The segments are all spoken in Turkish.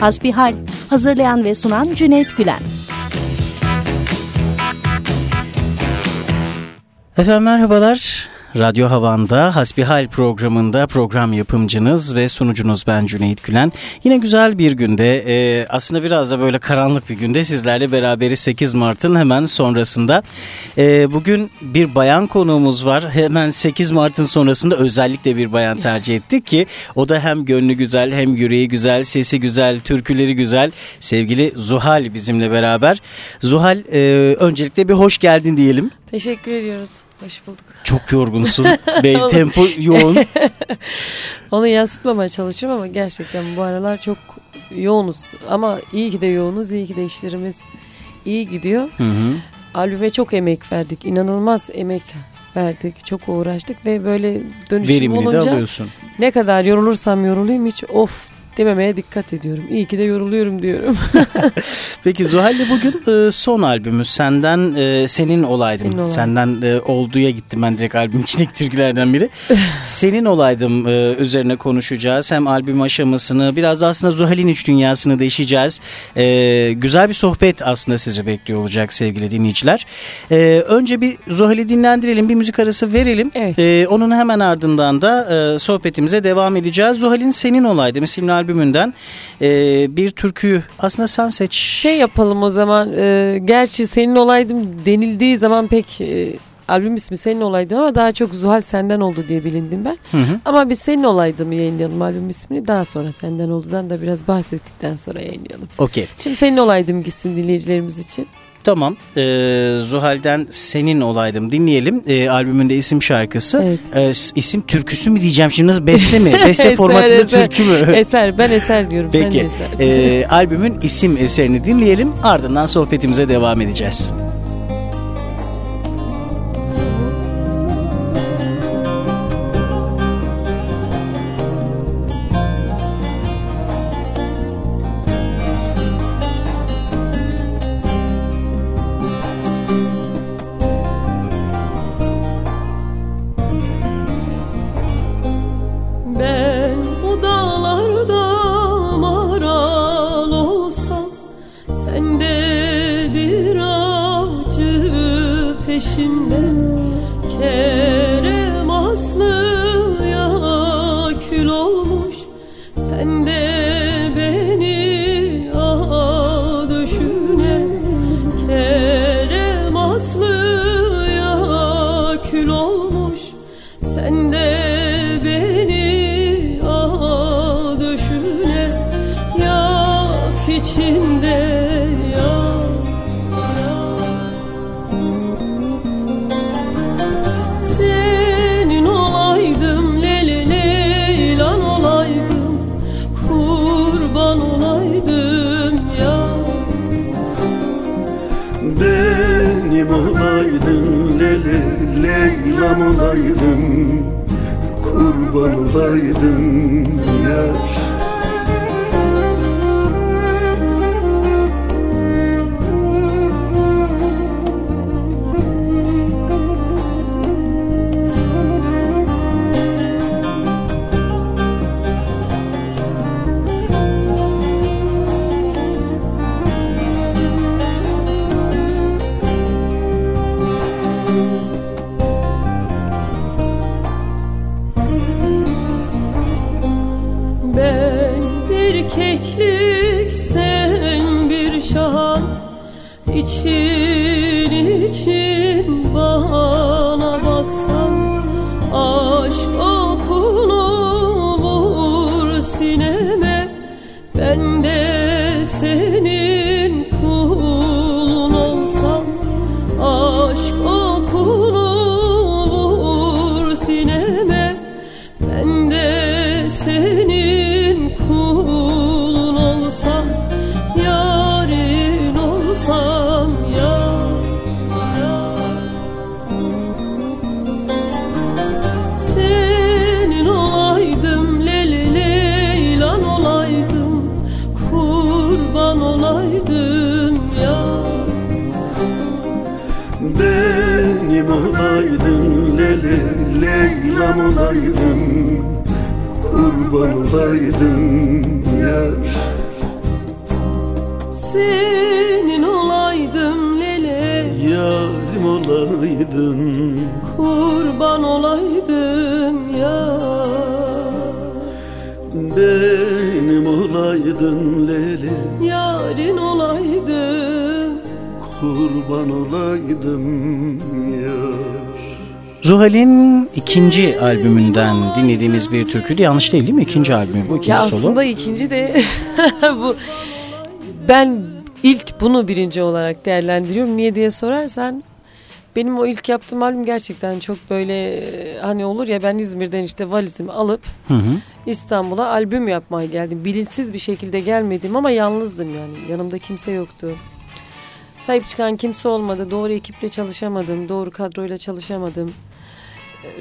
Hasbihal Hazırlayan ve sunan Cüneyt Gülen Efendim merhabalar. Radyo Havan'da Hasbihal programında program yapımcınız ve sunucunuz ben Cüneyt Gülen. Yine güzel bir günde e, aslında biraz da böyle karanlık bir günde sizlerle beraberiz 8 Mart'ın hemen sonrasında. E, bugün bir bayan konuğumuz var. Hemen 8 Mart'ın sonrasında özellikle bir bayan tercih ettik ki o da hem gönlü güzel hem yüreği güzel, sesi güzel, türküleri güzel. Sevgili Zuhal bizimle beraber. Zuhal e, öncelikle bir hoş geldin diyelim. Teşekkür ediyoruz. Hoş bulduk. Çok yorgunsun. Bey tempo yoğun. Onu yansıtmamaya çalışıyorum ama gerçekten bu aralar çok yoğunuz. Ama iyi ki de yoğunuz, iyi ki de işlerimiz iyi gidiyor. Hı hı. Albüme çok emek verdik. İnanılmaz emek verdik. Çok uğraştık ve böyle dönüşüm Verimini olunca de alıyorsun. ne kadar yorulursam yorulayım hiç of dememeye dikkat ediyorum. İyi ki de yoruluyorum diyorum. Peki Zuhal'le bugün e, son albümü senden e, senin olaydım. Senin olaydım. Senden e, olduğuya gittim ben direkt albüm içindeki türkülerden biri. senin olaydım üzerine konuşacağız. Hem albüm aşamasını biraz da aslında Zuhal'in iç dünyasını değişeceğiz. Güzel bir sohbet aslında sizi bekliyor olacak sevgili dinleyiciler. Önce bir Zuhal'i dinlendirelim bir müzik arası verelim. Evet. Onun hemen ardından da sohbetimize devam edeceğiz. Zuhal'in senin olaydım isimli albümünden bir türküyü aslında sen seç. Şey yapalım o zaman. E, gerçi senin olaydım denildiği zaman pek e, albüm ismi senin olaydım ama daha çok Zuhal senden oldu diye bilindim ben. Hı hı. Ama biz senin olaydım yayınlayalım albüm ismini. Daha sonra senden oldudan da biraz bahsettikten sonra yayınlayalım. Okey. Şimdi senin olaydım gitsin dinleyicilerimiz için. Tamam. Ee, Zuhal'den Senin Olaydım dinleyelim. Ee, albümünde isim şarkısı. Evet. Ee, isim türküsü mü diyeceğim şimdi nasıl beste mi? Beste eser, formatında eser. türkü mü? eser. Ben eser diyorum. Peki. Sen de eser. Ee, albümün isim eserini dinleyelim. Ardından sohbetimize devam edeceğiz. olaydım Zuhal'in ikinci albümünden dinlediğimiz bir türküydü. Yanlış değil değil mi? İkinci albümü bu ikinci ya solo. aslında ikinci de bu ben ilk bunu birinci olarak değerlendiriyorum. Niye diye sorarsan benim o ilk yaptığım albüm gerçekten çok böyle hani olur ya ben İzmir'den işte valizimi alıp Hı hı. İstanbul'a albüm yapmaya geldim. Bilinçsiz bir şekilde gelmedim ama yalnızdım yani. Yanımda kimse yoktu. Sahip çıkan kimse olmadı. Doğru ekiple çalışamadım. Doğru kadroyla çalışamadım.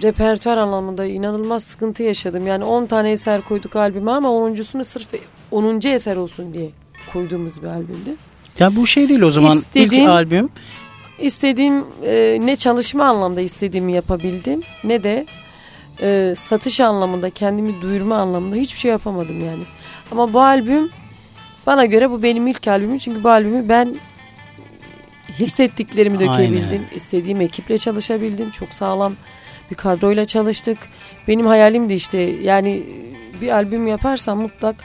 Repertuar anlamında inanılmaz sıkıntı yaşadım. Yani 10 tane eser koyduk albüme ama 10.sunu sırf 10. eser olsun diye koyduğumuz bir albümdü. Ya bu şey değil o zaman İstediğim- ilk albüm. İstediğim e, ne çalışma anlamda istediğimi yapabildim ne de e, satış anlamında kendimi duyurma anlamında hiçbir şey yapamadım yani. Ama bu albüm bana göre bu benim ilk albümüm çünkü bu albümü ben hissettiklerimi dökebildim. Aynen. İstediğim ekiple çalışabildim. Çok sağlam bir kadroyla çalıştık. Benim hayalim de işte yani bir albüm yaparsam mutlak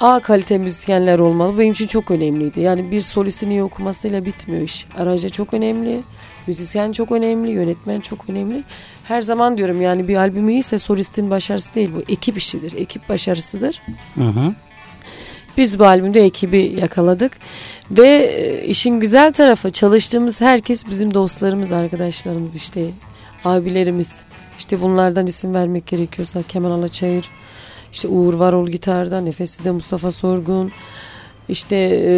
A kalite müzisyenler olmalı. Benim için çok önemliydi. Yani bir solistin iyi okumasıyla bitmiyor iş. Aracı çok önemli. Müzisyen çok önemli. Yönetmen çok önemli. Her zaman diyorum yani bir albüm iyiyse solistin başarısı değil bu. Ekip işidir. Ekip başarısıdır. Hı hı. Biz bu albümde ekibi yakaladık. Ve e, işin güzel tarafı çalıştığımız herkes bizim dostlarımız, arkadaşlarımız işte abilerimiz. İşte bunlardan isim vermek gerekiyorsa Kemal Alaçayır, işte Uğur Varol gitarda, Nefesli de Mustafa Sorgun, işte e,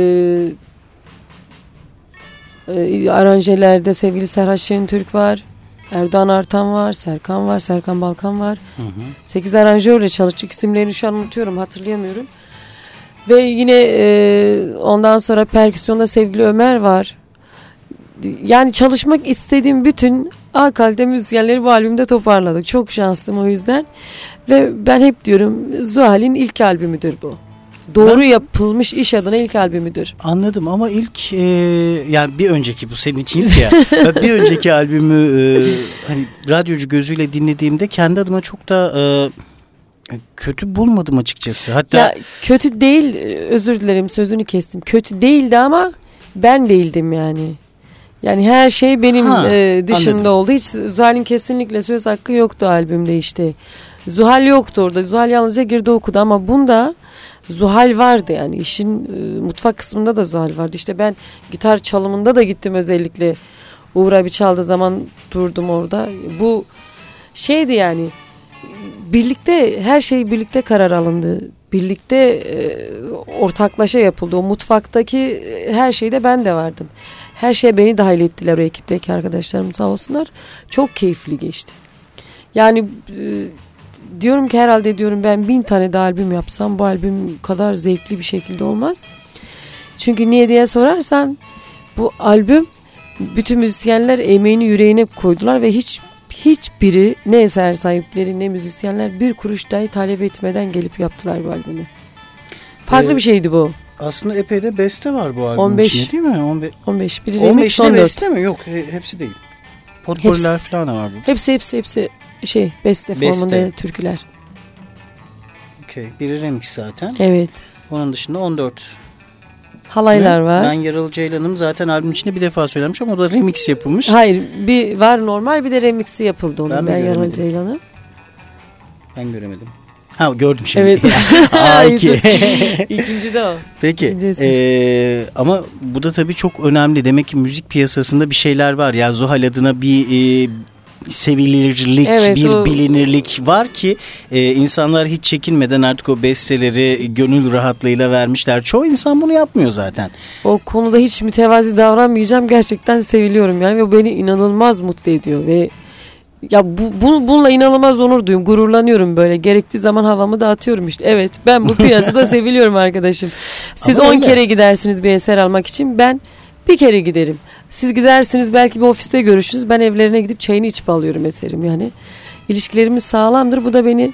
e, aranjelerde sevgili Serhat Şentürk var, Erdoğan Artan var, Serkan var, Serkan Balkan var. Hı hı. 8 aranjörle çalıştık. İsimlerini şu an unutuyorum, hatırlayamıyorum. Ve yine e, ondan sonra perküsyonda sevgili Ömer var. Yani çalışmak istediğim bütün A kalite müzisyenleri bu albümde toparladık. Çok şanslıyım o yüzden. Ve ben hep diyorum Zuhal'in ilk albümüdür bu. Doğru Ben- yapılmış iş adına ilk albümüdür. Anladım ama ilk e, yani bir önceki bu senin için ilk ya. Bir önceki albümü e, hani radyocu gözüyle dinlediğimde kendi adıma çok da e, kötü bulmadım açıkçası. Hatta Ya kötü değil özür dilerim sözünü kestim. Kötü değildi ama ben değildim yani. Yani her şey benim Ha, e, dışında anladım. oldu. Hiç Zuhal'in kesinlikle söz hakkı yoktu albümde işte. Zuhal yoktu orada. Zuhal yalnızca girdi okudu ama bunda Zuhal vardı yani işin e, mutfak kısmında da Zuhal vardı. İşte ben gitar çalımında da gittim özellikle. Uğur abi çaldığı zaman durdum orada. Bu şeydi yani birlikte her şey birlikte karar alındı. Birlikte e, ortaklaşa yapıldı. O mutfaktaki e, her şeyde ben de vardım. Her şeye beni dahil ettiler o ekipteki arkadaşlarım sağ olsunlar. Çok keyifli geçti. Yani e, diyorum ki herhalde diyorum ben bin tane daha albüm yapsam bu albüm kadar zevkli bir şekilde olmaz. Çünkü niye diye sorarsan bu albüm bütün müzisyenler emeğini yüreğine koydular ve hiç hiçbiri ne eser sahipleri ne müzisyenler bir kuruş dahi talep etmeden gelip yaptılar bu albümü. Farklı Ee, bir şeydi bu. Aslında epey de beste var bu albümün 15. içinde değil mi? 15, 15 biri 15 remix de 14. beste mi? Yok he- hepsi değil. Potpourriler falan da var bu. Hepsi hepsi hepsi şey beste, Beste. formunda türküler. Okey. Biri remix zaten. Evet. Onun dışında 14 Halaylar Hı? var. Ben Yaralı Ceylan'ım zaten albüm içinde bir defa söylemiş ama o da remix yapılmış. Hayır bir var normal bir de remixi yapıldı onun. Ben Ben, Yaralı göremedim? Ceylan'ı. Ben göremedim. Ha gördüm şimdi. Evet. Aa, iki. İkinci de o. Peki ee, ama bu da tabii çok önemli. Demek ki müzik piyasasında bir şeyler var. Yani Zuhal adına bir ee, sevilirlik, Evet, bir o- bilinirlik var ki ee, insanlar hiç çekinmeden artık o besteleri gönül rahatlığıyla vermişler. Çoğu insan bunu yapmıyor zaten. O konuda hiç mütevazi davranmayacağım. Gerçekten seviliyorum yani ve beni inanılmaz mutlu ediyor ve ya bu, bu bununla inanılmaz onur duyuyorum. Gururlanıyorum böyle. Gerektiği zaman havamı dağıtıyorum işte. Evet ben bu piyasada seviliyorum arkadaşım. Siz Ama 10 öyle. kere gidersiniz bir eser almak için. Ben bir kere giderim. Siz gidersiniz belki bir ofiste görüşürüz. Ben evlerine gidip çayını içip alıyorum eserim yani. İlişkilerimiz sağlamdır. Bu da beni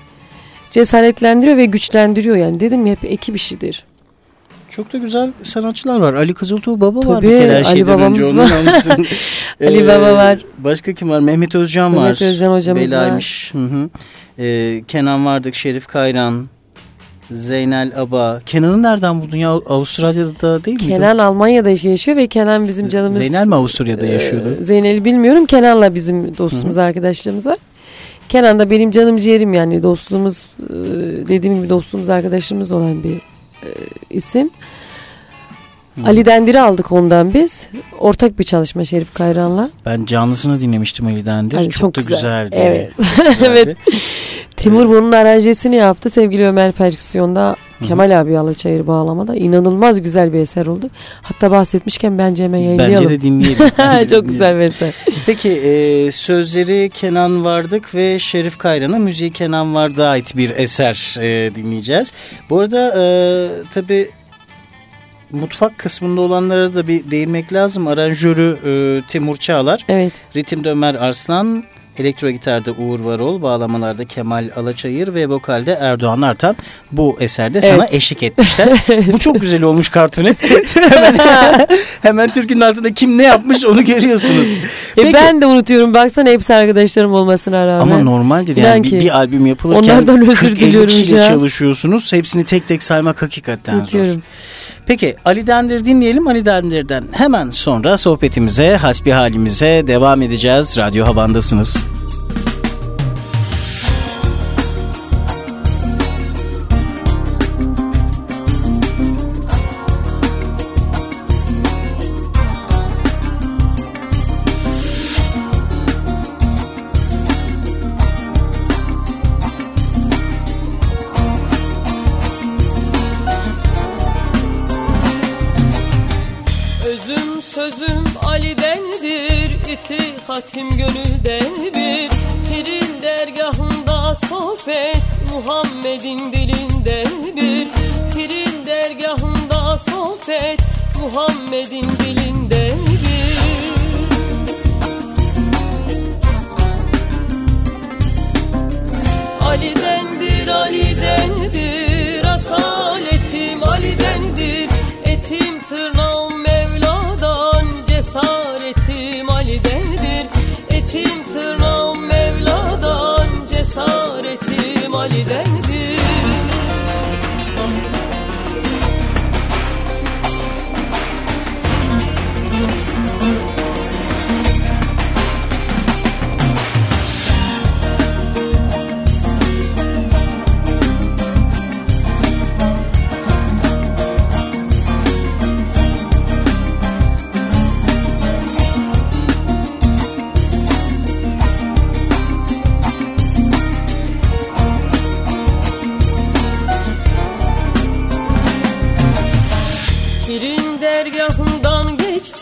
cesaretlendiriyor ve güçlendiriyor yani. Dedim ya hep ekip işidir. Çok da güzel sanatçılar var. Ali Kızıltuğ Baba var Tabii, bir kere her Ali şeyden önce babamız onu var. almışsın. Ali Baba var. Başka kim var? Mehmet Özcan var. Mehmet Özcan hocamız Belaymış. Hı hı. Ee, Kenan Vardık, Şerif Kayran, Zeynel Aba. Kenan'ı nereden buldun ya? Avustralya'da değil miydi? Kenan Almanya'da yaşıyor ve Kenan bizim canımız. Zeynel mi Avusturya'da yaşıyordu? Ee, Zeynel'i bilmiyorum. Kenan'la bizim dostumuz, arkadaşlarımız var. Kenan da benim canım ciğerim yani dostluğumuz e, dediğim gibi dostluğumuz arkadaşımız olan bir isim. Ali Dendir'i aldık ondan biz. Ortak bir çalışma Şerif Kayran'la. Ben canlısını dinlemiştim Ali'den de. Ay, çok, çok da güzel. güzeldi. Evet. Güzeldi. Evet. Timur bunun aranjesini yaptı. Sevgili Ömer Perküsyon'da Kemal abi Alaçayır bağlamada. inanılmaz güzel bir eser oldu. Hatta bahsetmişken bence hemen yayınlayalım. Bence de dinleyelim. Bence Çok dinleyelim. güzel bir eser. Peki e, sözleri Kenan Vardık ve Şerif Kayran'a müziği Kenan Vardık'a ait bir eser e, dinleyeceğiz. Bu arada e, tabii mutfak kısmında olanlara da bir değinmek lazım. Aranjörü e, Timur Çağlar, Evet. ritimde Ömer Arslan, elektro gitarda Uğur Varol, bağlamalarda Kemal Alaçayır ve vokalde Erdoğan Artan bu eserde sana Evet. eşlik etmişler. bu çok güzel olmuş kartonet. hemen, hemen türkünün altında kim ne yapmış onu görüyorsunuz. E Peki. ben de unutuyorum. Baksana hepsi arkadaşlarım olmasına rağmen. Ama normaldir İnan yani bir, ki. bir albüm yapılırken Onlardan özür 40-50 diliyorum kişiyle an. çalışıyorsunuz. Hepsini tek tek saymak hakikaten zor. Peki Ali Dendir dinleyelim. Ali Dendir'den hemen sonra sohbetimize, hasbi halimize devam edeceğiz. Radyo Havan'dasınız. Muhammed'in dilinden bir Pirin dergahında sohbet Muhammed'in dilinden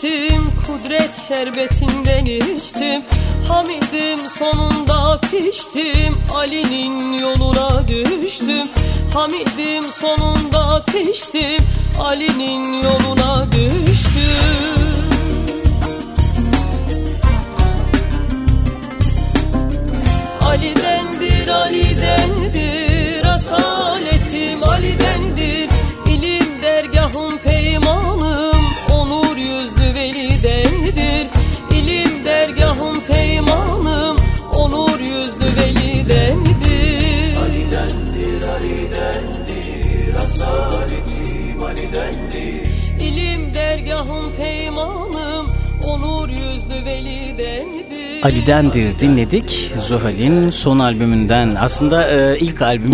geçtim Kudret şerbetinden içtim. Hamidim sonunda piştim Ali'nin yoluna düştüm. Hamidim sonunda piştim Ali'nin yoluna düştüm. Ali'dendir, Ali'dendir velidendir Ali'dendir dinledik. Zuhal'in son albümünden. Aslında e, ilk albüm.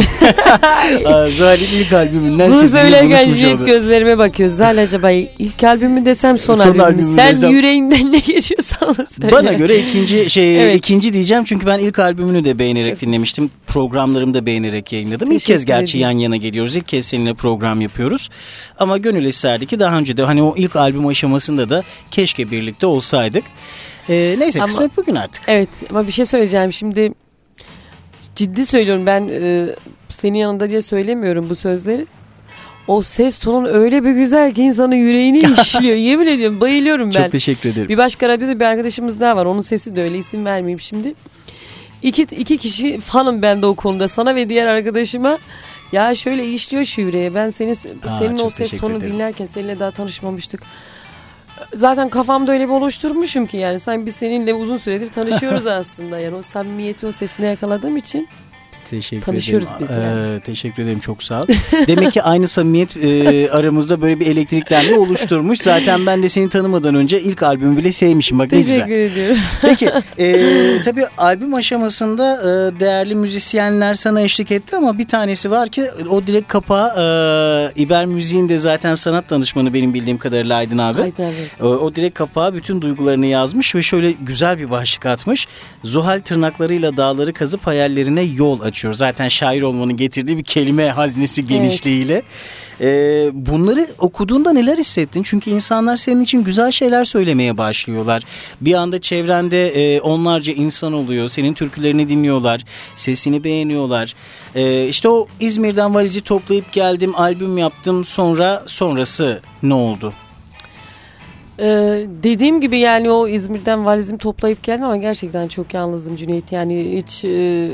Aa, Zuhal'in ilk albümünden Bunu söylerken olduk. gözlerime bakıyor. Zal acaba ilk albümü desem son, Son albümü mü? albümü Sen desem- yüreğinden ne geçiyorsa onu söyle. Bana göre ikinci şey Evet. ikinci diyeceğim çünkü ben ilk albümünü de beğenerek dinlemiştim. Programlarımı da beğenerek yayınladım. İlk Teşekkür kez gerçi yan yana geliyoruz. İlk kez seninle program yapıyoruz. Ama gönül isterdi ki daha önce de hani o ilk albüm aşamasında da keşke birlikte olsaydık. Ee, neyse Ama- kısmet bugün artık. Evet ama bir şey söyleyeceğim şimdi. Ciddi söylüyorum ben e, senin yanında diye söylemiyorum bu sözleri. O ses tonun öyle bir güzel ki insanın yüreğini işliyor. Yemin ediyorum bayılıyorum ben. Çok teşekkür ederim. Bir başka radyoda bir arkadaşımız daha var. Onun sesi de öyle isim vermeyeyim şimdi. İki, iki kişi fanım ben de o konuda. Sana ve diğer arkadaşıma Ya şöyle işliyor şu yüreğe. Ben senin Aa, senin o ses teşekkür tonu ederim. dinlerken seninle daha tanışmamıştık. Zaten kafamda öyle bir oluşturmuşum ki yani sen biz seninle uzun süredir tanışıyoruz aslında. Yani o samimiyeti o sesine yakaladığım için Teşekkür Tanışıyoruz ederim. biz yani. Ee, teşekkür ederim çok sağ ol. Demek ki aynı samimiyet e, aramızda böyle bir elektriklenme oluşturmuş. Zaten ben de seni tanımadan önce ilk albümü bile sevmişim. Bak ne güzel. teşekkür ediyorum. Peki e, tabii albüm aşamasında e, değerli müzisyenler sana eşlik etti ama bir tanesi var ki o direkt kapağı e, İber Müziğin de zaten sanat danışmanı benim bildiğim kadarıyla Aydın abi. Haydi evet. O, o direkt kapağa bütün duygularını yazmış ve şöyle güzel bir başlık atmış. Zuhal tırnaklarıyla dağları kazıp hayallerine yol açıyor. Zaten şair olmanın getirdiği bir kelime hazinesi genişliğiyle. Ee, bunları okuduğunda neler hissettin? Çünkü insanlar senin için güzel şeyler söylemeye başlıyorlar. Bir anda çevrende e, onlarca insan oluyor. Senin türkülerini dinliyorlar. Sesini beğeniyorlar. Ee, işte o İzmir'den valizi toplayıp geldim, albüm yaptım. Sonra sonrası ne oldu? Ee, dediğim gibi yani o İzmir'den valizimi toplayıp geldim ama gerçekten çok yalnızdım Cüneyt. Yani hiç e,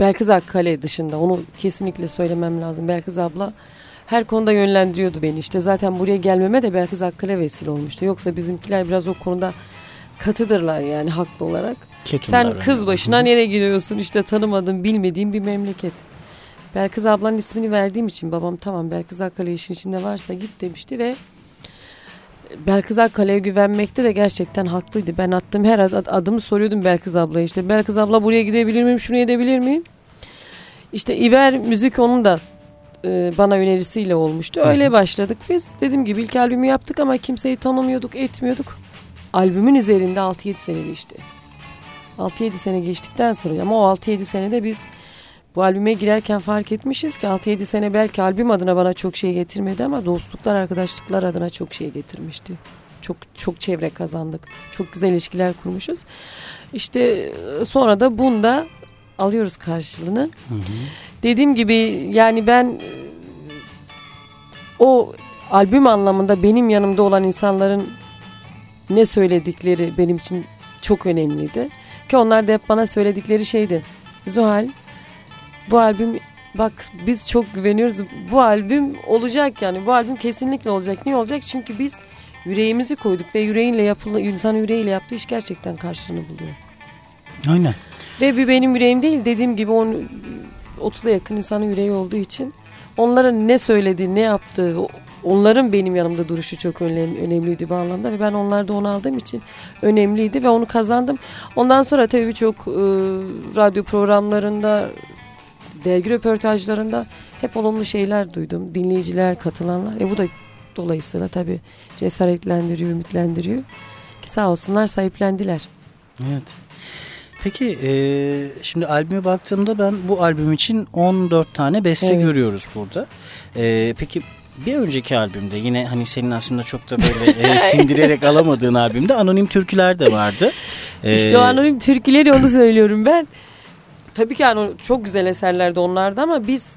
Belkıs Akkale dışında onu kesinlikle söylemem lazım. Belkıs abla her konuda yönlendiriyordu beni. İşte zaten buraya gelmeme de Belkıs Akkale vesile olmuştu. Yoksa bizimkiler biraz o konuda katıdırlar yani haklı olarak. Ketumlar Sen kız öyle. başına nereye gidiyorsun işte tanımadığın bilmediğin bir memleket. Belkıs ablanın ismini verdiğim için babam tamam Belkıs Akkale işin içinde varsa git demişti ve Belkıs Akkale'ye güvenmekte de gerçekten haklıydı. Ben attığım her ad- adımı soruyordum Belkıs ablaya işte. Belkıs abla buraya gidebilir miyim, şunu edebilir miyim? İşte İber Müzik onun da e, bana önerisiyle olmuştu. Öyle başladık biz. Dediğim gibi ilk albümü yaptık ama kimseyi tanımıyorduk, etmiyorduk. Albümün üzerinde 6-7 sene geçti. 6-7 sene geçtikten sonra ama o 6-7 senede biz bu albüme girerken fark etmişiz ki 6-7 sene belki albüm adına bana çok şey getirmedi ama dostluklar, arkadaşlıklar adına çok şey getirmişti. Çok çok çevre kazandık. Çok güzel ilişkiler kurmuşuz. İşte e, sonra da bunda alıyoruz karşılığını. Dediğim gibi yani ben e, o albüm anlamında benim yanımda olan insanların ne söyledikleri benim için çok önemliydi. Ki onlar da hep bana söyledikleri şeydi. Zuhal bu albüm bak biz çok güveniyoruz. Bu albüm olacak yani. Bu albüm kesinlikle olacak. Niye olacak? Çünkü biz yüreğimizi koyduk ve yüreğinle yapılan insan yüreğiyle yaptığı iş gerçekten karşılığını buluyor. Aynen. Ve bir benim yüreğim değil dediğim gibi on 30'a yakın insanın yüreği olduğu için onların ne söylediği, ne yaptığı, onların benim yanımda duruşu çok önemli, önemliydi bu anlamda ve ben onlarda onu aldığım için önemliydi ve onu kazandım. Ondan sonra tabii birçok e, radyo programlarında, dergi röportajlarında hep olumlu şeyler duydum. Dinleyiciler, katılanlar. E bu da dolayısıyla tabii cesaretlendiriyor, ümitlendiriyor. Ki sağ olsunlar sahiplendiler. Evet. Peki e, şimdi albüme baktığımda ben bu albüm için 14 tane beste Evet. görüyoruz burada. E, peki bir önceki albümde yine hani senin aslında çok da böyle e, sindirerek alamadığın albümde anonim türküler de vardı. E, İşte o anonim türküleri onu söylüyorum ben. Tabii ki yani çok güzel eserlerdi onlarda ama biz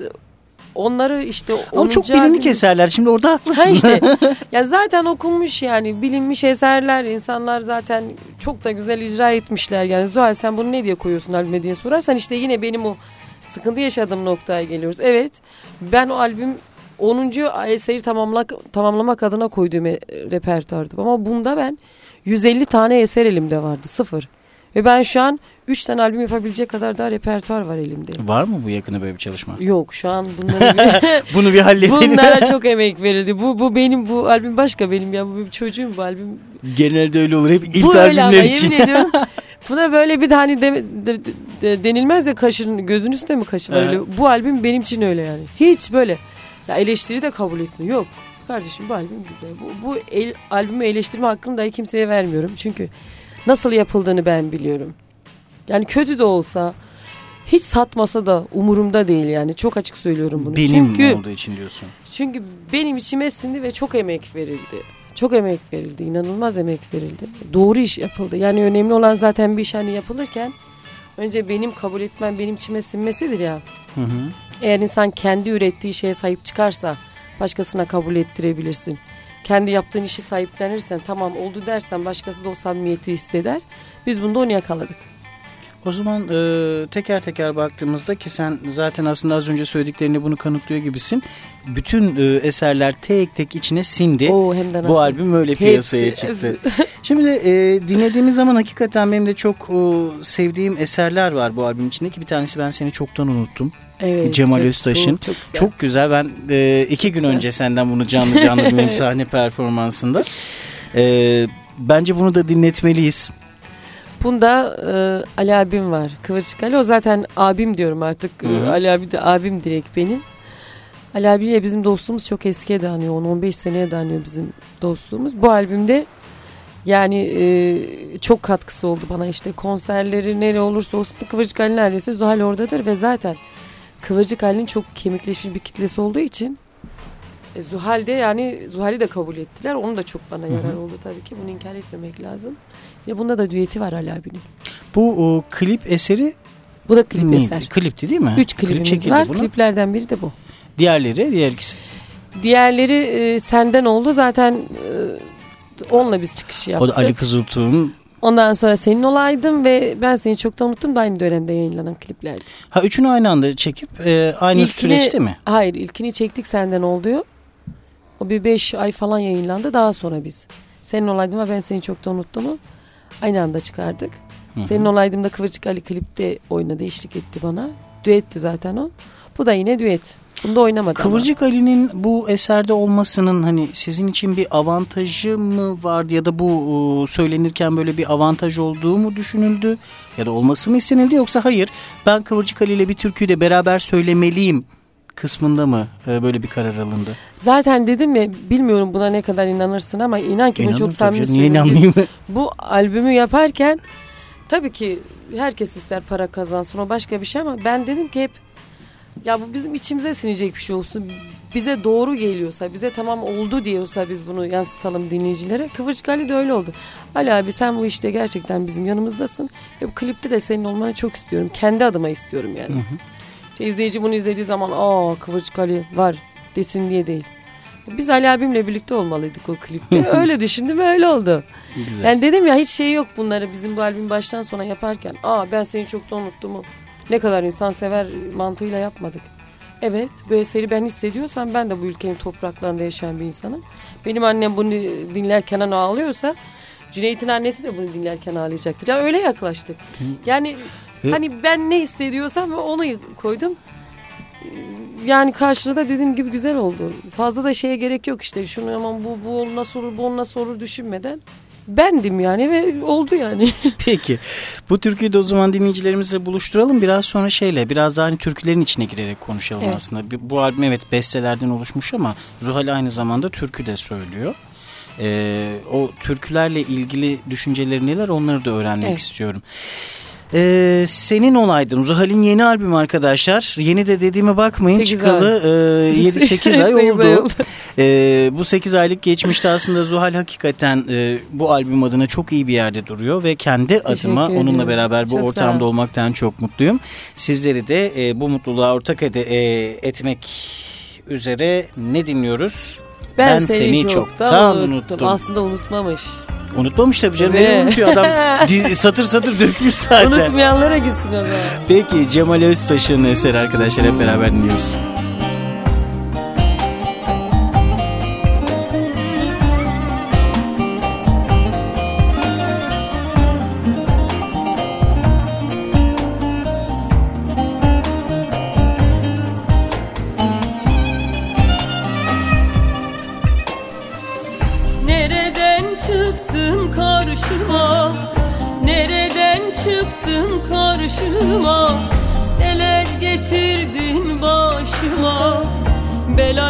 onları işte ama çok 10. bilinlik albüm- eserler. Şimdi orada haklısın. Ha işte ya zaten okunmuş yani bilinmiş eserler insanlar zaten çok da güzel icra etmişler yani Zuhal sen bunu ne diye koyuyorsun albüme diye sorarsan işte yine benim o sıkıntı yaşadığım noktaya geliyoruz. Evet ben o albüm 10. eseri tamamlamak, tamamlamak adına koyduğum e- repertuardı ama bunda ben 150 tane eser elimde vardı sıfır. Ve ben şu an 3 tane albüm yapabilecek kadar daha repertuar var elimde. Var mı bu yakında böyle bir çalışma? Yok şu an bunları bir- Bunu bir halledelim. Bunlara çok emek verildi. Bu bu benim bu albüm başka benim ya bu benim çocuğum bu albüm. Genelde öyle olur. Hep ilk bu öyle ama albümler için. yemin ediyorum. Buna böyle bir de hani de, de- de- de- denilmez de kaşın gözün üstüne mi kaşı var Evet. öyle. Bu albüm benim için öyle yani. Hiç böyle ya eleştiri de kabul etmiyor. Yok. Kardeşim bu albüm güzel. Bu, bu el, albümü eleştirme hakkını dahi kimseye vermiyorum. Çünkü nasıl yapıldığını ben biliyorum. Yani kötü de olsa hiç satmasa da umurumda değil yani. Çok açık söylüyorum bunu. Benim Çünkü olduğu için diyorsun. çünkü benim içime sindi ve çok emek verildi. Çok emek verildi. inanılmaz emek verildi. Doğru iş yapıldı. Yani önemli olan zaten bir iş hani yapılırken önce benim kabul etmem, benim içime sinmesidir ya. Hı hı. Eğer insan kendi ürettiği şeye sahip çıkarsa başkasına kabul ettirebilirsin. Kendi yaptığın işi sahiplenirsen tamam oldu dersen başkası da o samimiyeti hisseder. Biz bunda onu yakaladık. O zaman e, teker teker baktığımızda ki sen zaten aslında az önce söylediklerini bunu kanıtlıyor gibisin. Bütün e, eserler tek tek içine sindi. Oo, hem de nasıl. Bu albüm öyle piyasaya Hepsi, çıktı. Şimdi e, dinlediğimiz zaman hakikaten benim de çok e, sevdiğim eserler var bu albüm içindeki. Bir tanesi ben seni çoktan unuttum. Evet, Cemal çok- Öztaş'ın. Çok, çok güzel. Çok güzel. Ben e, iki gün güzel. önce senden bunu canlı canlı dinledim sahne performansında. E, bence bunu da dinletmeliyiz. Bunda e, Ali abim var. Kıvırcık Ali. O zaten abim diyorum artık. Hı hı. Ali abi de abim direkt benim. Ali abiyle bizim dostluğumuz çok eskiye dayanıyor. 10-15 seneye dayanıyor bizim dostluğumuz. Bu albümde yani e, çok katkısı oldu bana işte konserleri nere olursa olsun Kıvırcık Ali neredeyse Zuhal oradadır ve zaten Kıvırcık Ali'nin çok kemikleşmiş bir kitlesi olduğu için e, Zuhal de yani Zuhal'i de kabul ettiler. Onun da çok bana yarar oldu tabii ki. Bunu inkar etmemek lazım. Yine bunda da düeti var Ali abinin. Bu o, klip eseri Bu da klip neydi? eser. Klipti değil mi? Üç Klip klibimiz çekildi var. bunun. Kliplerden biri de bu. Diğerleri, diğer ikisi. Diğerleri e, senden oldu. Zaten e, onunla biz çıkış O yaptık. da Ali Kızıltuğ'un. Ondan sonra senin olaydım ve ben seni çoktan unuttum da aynı dönemde yayınlanan kliplerdi. Ha üçünü aynı anda çekip e, aynı İlkini- süreçte mi? Hayır ilkini çektik senden oluyor. O bir beş ay falan yayınlandı. Daha sonra biz. Senin olaydım ve ben seni çoktan unuttum. Aynı anda çıkardık. Hı hı. Senin olaydın da Kıvırcık Ali klipte oynadı, eşlik etti bana. Düetti zaten o. Bu da yine düet. Bunda oynamadı ama. Kıvırcık Ali'nin bu eserde olmasının hani sizin için bir avantajı mı vardı ya da bu e, söylenirken böyle bir avantaj olduğu mu düşünüldü ya da olması mı istenildi yoksa hayır ben Kıvırcık Ali ile bir türküyü de beraber söylemeliyim kısmında mı e, böyle bir karar alındı? Zaten dedim ya bilmiyorum buna ne kadar inanırsın ama inan ki İnanırım çok samimi Niye inanmayayım? Bu albümü yaparken tabii ki herkes ister para kazansın o başka bir şey ama ben dedim ki hep ya bu bizim içimize sinecek bir şey olsun. Bize doğru geliyorsa, bize tamam oldu diyorsa biz bunu yansıtalım dinleyicilere. Kıvırcık Ali de öyle oldu. Ali abi sen bu işte gerçekten bizim yanımızdasın. Ve bu klipte de senin olmanı çok istiyorum. Kendi adıma istiyorum yani. İşte izleyici bunu izlediği zaman aa Kıvırcık Ali var desin diye değil. Biz Ali abimle birlikte olmalıydık o klipte. öyle düşündüm öyle oldu. Güzel. Yani dedim ya hiç şey yok bunları bizim bu albüm baştan sona yaparken. Aa ben seni çoktan unuttum. Ne kadar insan sever mantığıyla yapmadık. Evet bu eseri ben hissediyorsam ben de bu ülkenin topraklarında yaşayan bir insanım. Benim annem bunu dinlerken hani ağlıyorsa Cüneyt'in annesi de bunu dinlerken ağlayacaktır. Ya öyle yaklaştık. Yani Ve- hani ben ne hissediyorsam onu koydum. Yani karşılığı da dediğim gibi güzel oldu. Fazla da şeye gerek yok işte. Şunu aman bu bu nasıl olur bu nasıl olur düşünmeden. Bendim yani ve oldu yani. Peki. Bu türküyü de o zaman dinleyicilerimizle buluşturalım. Biraz sonra şeyle biraz daha hani türkülerin içine girerek konuşalım Evet. aslında. Bu albüm evet bestelerden oluşmuş ama Zuhal aynı zamanda türkü de söylüyor. Ee, o türkülerle ilgili düşünceleri neler onları da öğrenmek Evet. istiyorum. Ee, senin olaydım. Zuhal'in yeni albümü arkadaşlar. Yeni de dediğime bakmayın çıkalı e, 7-8 ay oldu. Ee, bu 8 aylık geçmişte aslında Zuhal hakikaten e, bu albüm adına çok iyi bir yerde duruyor ve kendi adıma onunla beraber bu Çok ortamda ol. olmaktan çok mutluyum. Sizleri de e, bu mutluluğa ortak ede, e, etmek üzere ne dinliyoruz? Ben, Ben seni, seni çoktan, çoktan unuttum. unuttum. Aslında unutmamış. Unutmamış tabii canım. Neyi unutuyor adam? Satır satır dökmüş zaten. Unutmayanlara gitsin o zaman. Peki Cemal Öztaş'ın eseri arkadaşlar hep beraber dinliyoruz.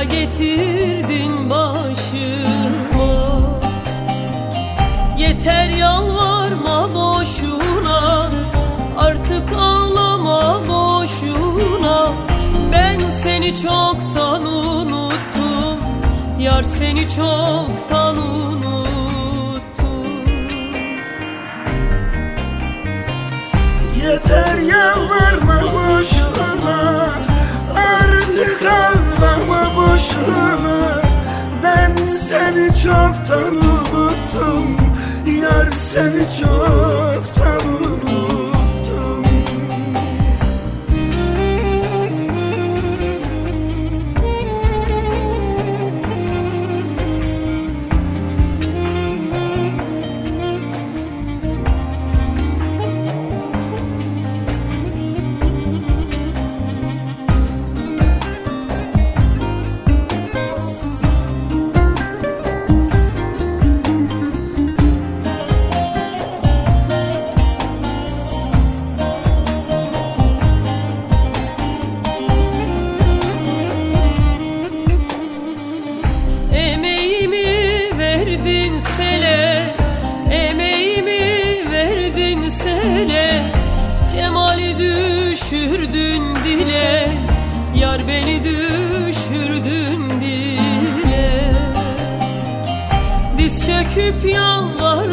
Getirdin başıma. Yeter yalvarma boşuna Artık ağlama boşuna. Ben seni çoktan unuttum Yar seni çoktan unuttum. Yeter yalvarma boşuna Artık ağlama boşuna Ben seni çoktan unuttum. Yar seni çoktan unuttum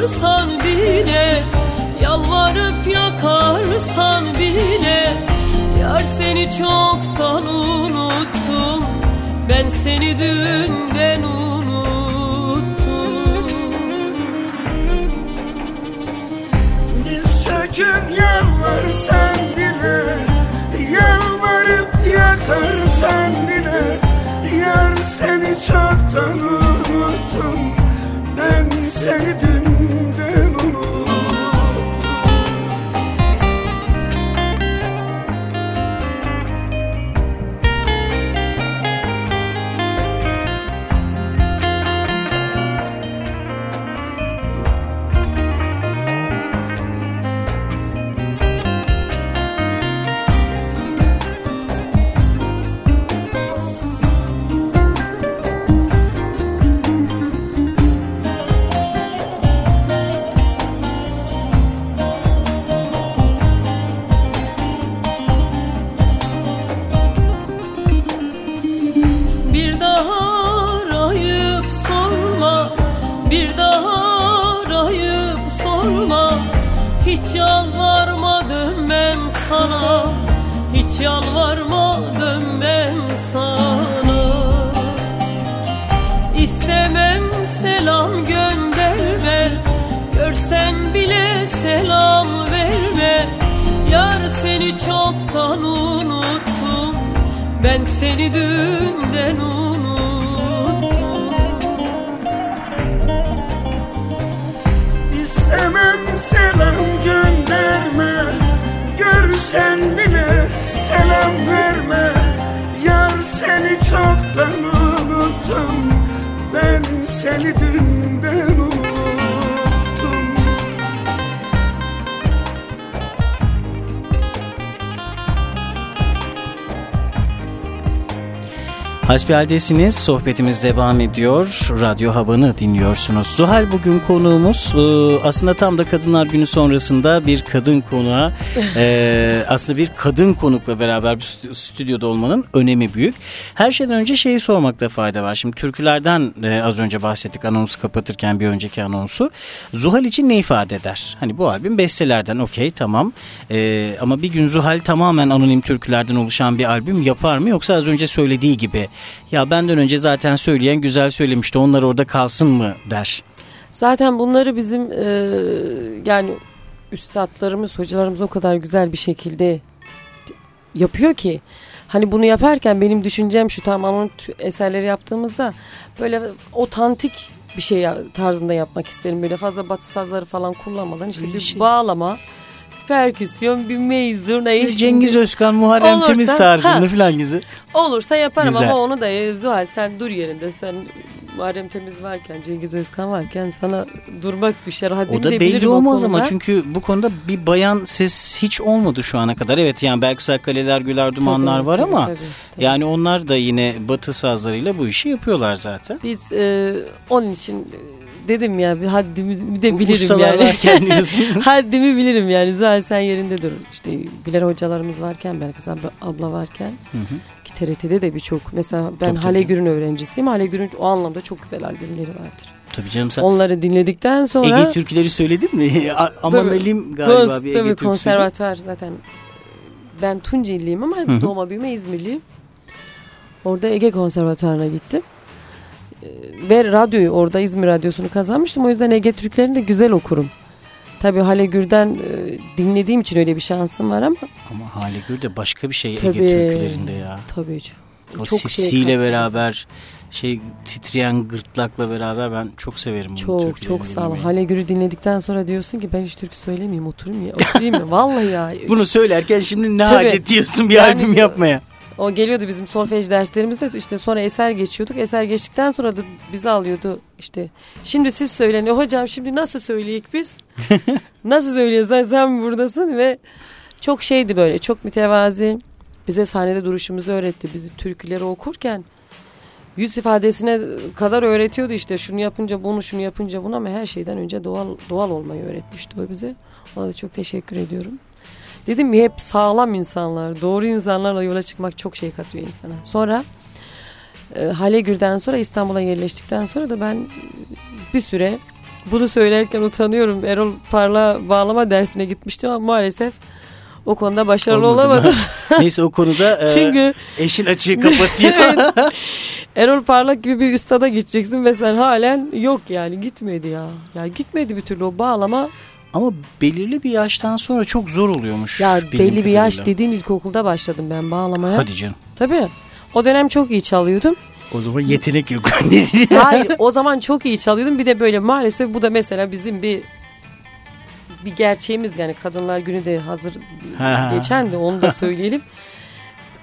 yalvarsan bile Yalvarıp yakarsan bile Yar seni çoktan unuttum Ben seni dünden unuttum. Diz çöküp yalvarsan bile Yalvarıp yakarsan bile Yar seni çoktan unuttum Ben seni dünden Ben seni Hasbihaldesiniz. Sohbetimiz devam ediyor. Radyo Havan'ı dinliyorsunuz. Zuhal bugün konuğumuz. Ee, aslında tam da Kadınlar Günü sonrasında bir kadın konuğa e, aslında bir kadın konukla beraber bir stü- stüdyoda olmanın önemi büyük. Her şeyden önce şeyi sormakta fayda var. Şimdi türkülerden e, az önce bahsettik anonsu kapatırken bir önceki anonsu. Zuhal için ne ifade eder? Hani bu albüm bestelerden okey tamam. Ama bir gün Zuhal tamamen anonim türkülerden oluşan bir albüm yapar mı? Yoksa az önce söylediği gibi ya benden önce zaten söyleyen güzel söylemişti onlar orada kalsın mı der. Zaten bunları bizim e, yani üstadlarımız, hocalarımız o kadar güzel bir şekilde yapıyor ki. Hani bunu yaparken benim düşüncem şu tamam eserleri yaptığımızda böyle otantik bir şey tarzında yapmak isterim. Böyle fazla batı sazları falan kullanmadan işte Öyle bir şey. bağlama, perküsyon, bir ne işte Cengiz Özkan, Muharrem Olursa- Temiz tarzında falan güzel. Olursa yaparım Güzel. ama onu da e, Zuhal sen dur yerinde sen Muharrem Temiz varken Cengiz Özkan varken sana durmak düşer. Haddimi O da belli olmaz ama çünkü bu konuda bir bayan ses hiç olmadı şu ana kadar. Evet yani belki Kaleler, Güler, Dumanlar Tabii, var tabii, ama tabii, tabii. yani onlar da yine batı sazlarıyla bu işi yapıyorlar zaten. Biz e, onun için dedim ya bir haddimi de bilirim Ustalar yani. varken diyorsun. haddimi bilirim yani Zuhal sen yerinde dur. İşte Güler hocalarımız varken belki abla, abla varken Hı hı. ki TRT'de de birçok mesela ben Tabii, Hale. Gür'ün öğrencisiyim. Hale Gür'ün o anlamda çok güzel albümleri vardır. Tabii canım sen Onları dinledikten sonra Ege türküleri söyledin mi? Aman Tabii. Elim galiba Kons- bir Ege tabii türküsüydü. konservatuar zaten ben Tuncelliyim ama hı. doğma büyüme İzmirliyim. Orada Ege Konservatuarı'na gittim. Ee, Ve radyoyu orada İzmir Radyosu'nu kazanmıştım. O yüzden Ege Türklerini de güzel okurum. Tabii Hale Gür'den e, dinlediğim için öyle bir şansım var ama Ama Hale Gür de başka bir şey Tabii. Ege türkülerinde ya. tabii çok, O çok şey sesiyle kattı beraber şey titreyen gırtlakla beraber ben çok severim bunu Çok çok sağ ol. Hale Gür'ü dinledikten sonra diyorsun ki ben hiç türkü söylemeyeyim oturayım ya. Oturayım ya vallahi ya. Bunu söylerken şimdi ne Tabii. hacet diyorsun bir Yani- albüm yapmaya. O geliyordu bizim solfej derslerimizde işte sonra eser geçiyorduk. Eser geçtikten sonra da bizi alıyordu işte. Şimdi siz söyleyin. E, hocam şimdi nasıl söyleyek biz? nasıl söyleyeceğiz? Sen, sen buradasın ve çok şeydi böyle çok mütevazi. Bize sahnede duruşumuzu öğretti. Bizi türküleri okurken yüz ifadesine kadar öğretiyordu işte şunu yapınca bunu şunu yapınca bunu ama her şeyden önce doğal doğal olmayı öğretmişti o bize. Ona da çok teşekkür ediyorum. Dedim mi hep sağlam insanlar, doğru insanlarla yola çıkmak çok şey katıyor insana. Sonra e, Halegür'den sonra İstanbul'a yerleştikten sonra da ben bir süre bunu söylerken utanıyorum. Erol Parla bağlama dersine gitmiştim ama maalesef o konuda başarılı Olmadı olamadım. Neyse o konuda e, Çünkü eşin açığı kapatıyor. evet, Erol Parlak gibi bir ustada gideceksin ve sen halen yok yani gitmedi ya. Ya gitmedi bir türlü o bağlama. Ama belirli bir yaştan sonra çok zor oluyormuş. Ya belli bir yaş kadarıyla. dediğin ilkokulda başladım ben bağlamaya. Hadi canım. Tabii. O dönem çok iyi çalıyordum. O zaman yetenek yok. Hayır o zaman çok iyi çalıyordum. Bir de böyle maalesef bu da mesela bizim bir bir gerçeğimiz yani Kadınlar Günü de hazır Ha. geçen de onu da söyleyelim.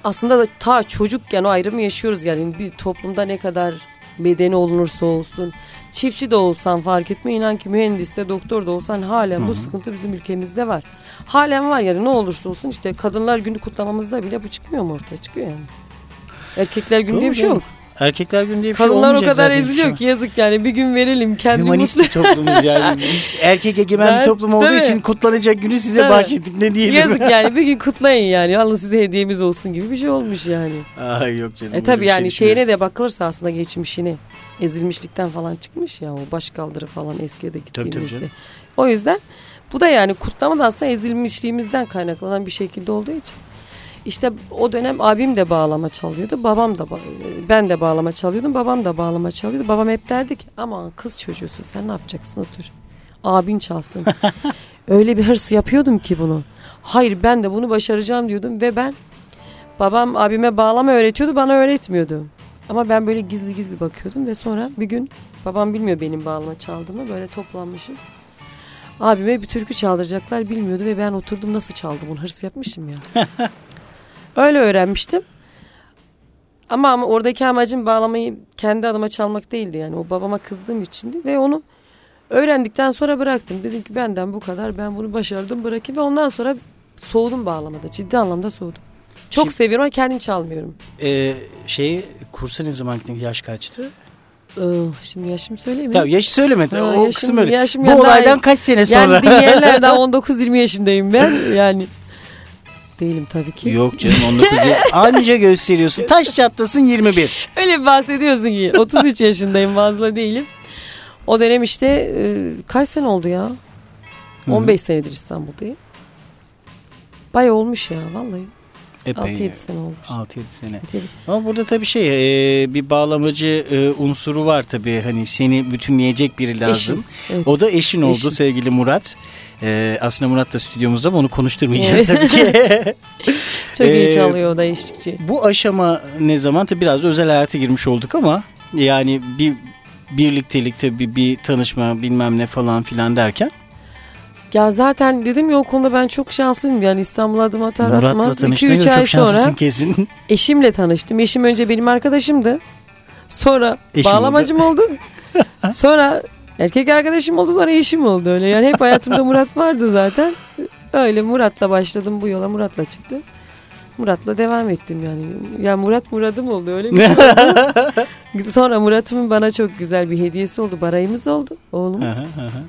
Aslında da ta çocukken o ayrımı yaşıyoruz yani bir toplumda ne kadar medeni olunursa olsun çiftçi de olsan fark etme inan ki mühendis de doktor da olsan halen bu sıkıntı bizim ülkemizde var. Halen var yani ne olursa olsun işte Kadınlar Günü kutlamamızda bile bu çıkmıyor mu ortaya çıkıyor yani. Erkekler Günü diye bir şey yok. Erkekler günü diye bir şey Kadınlar o kadar eziliyor ki yazık yani bir gün verelim kendini Hümanist mutlu. bir toplumuz yani. Biz erkek egemen bir toplum olduğu tabii. için kutlanacak günü size Tabii. bahşettik ne diyelim. Yazık yani bir gün kutlayın yani alın size hediyemiz olsun gibi bir şey olmuş yani. Ay yok canım. E böyle tabi bir yani şey şeyine de bakılırsa aslında geçmişine ezilmişlikten falan çıkmış ya o başkaldırı falan eskiye de tabii gittiğimizde. canım. o yüzden bu da yani kutlama da aslında ezilmişliğimizden kaynaklanan bir şekilde olduğu için. İşte o dönem abim de bağlama çalıyordu. Babam da ben de bağlama çalıyordum. Babam da bağlama çalıyordu. Babam hep derdi ki ama kız çocuğusun sen ne yapacaksın otur. Abin çalsın. Öyle bir hırs yapıyordum ki bunu. Hayır ben de bunu başaracağım diyordum ve ben babam abime bağlama öğretiyordu bana öğretmiyordu. Ama ben böyle gizli gizli bakıyordum ve sonra bir gün babam bilmiyor benim bağlama çaldığımı böyle toplanmışız. Abime bir türkü çaldıracaklar bilmiyordu ve ben oturdum nasıl çaldım bunu hırs yapmışım ya. Öyle öğrenmiştim. Ama, ama oradaki amacım bağlamayı kendi adıma çalmak değildi yani. O babama kızdığım içindi ve onu öğrendikten sonra bıraktım. Dedim ki benden bu kadar ben bunu başardım bırakayım ve ondan sonra soğudum bağlamada. Ciddi anlamda soğudum. Çok Şimdi- seviyorum ama kendim çalmıyorum. Ee, şey kursa ne zaman gittin? Yaş kaçtı? Şimdi yaşımı söyleyeyim mi? Tabii yaşı söylemedi. Ha, o yaşım- kısım öyle. yaşım Bu ya daha- olaydan kaç sene sonra? Yani dinleyenler daha 19-20 yaşındayım ben. Yani değilim tabii ki. Yok canım 19 yıl. Anca gösteriyorsun. Taş çatlasın 21. Öyle bahsediyorsun ki 33 yaşındayım fazla değilim. O dönem işte e, kaç sene oldu ya? Hı hı. 15 senedir İstanbul'dayım. Baya olmuş ya vallahi. Epey. 6-7 sene olmuş. 6-7 sene. 6-7. Ama burada tabii şey e, bir bağlamacı e, unsuru var tabii. Hani seni bütünleyecek biri lazım. Eşim. Evet. O da eşin oldu Eşim. sevgili Murat. E, aslında Murat da stüdyomuzda ama onu konuşturmayacağız tabii ki. Çok iyi Ee, çalıyor o da eşlikçi. Bu aşama ne zaman tabii biraz da özel hayata girmiş olduk ama yani bir birliktelikte bir, bir tanışma bilmem ne falan filan derken Ya zaten dedim ya o konuda ben çok şanslıyım. Yani İstanbul'a adım atar Murat'la atmaz. tanıştığına 2-3 göre ay sonra kesin. eşimle tanıştım. Eşim önce benim arkadaşımdı. Sonra Eşim bağlamacım oldu. sonra erkek arkadaşım oldu sonra eşim oldu öyle. Yani hep hayatımda Murat vardı zaten. Öyle Murat'la başladım bu yola Murat'la çıktım. Murat'la devam ettim yani. Ya Murat Murat'ım oldu öyle bir şey oldu. Sonra Murat'ımın bana çok güzel bir hediyesi oldu. Barayımız oldu oğlumuz. Aha, aha.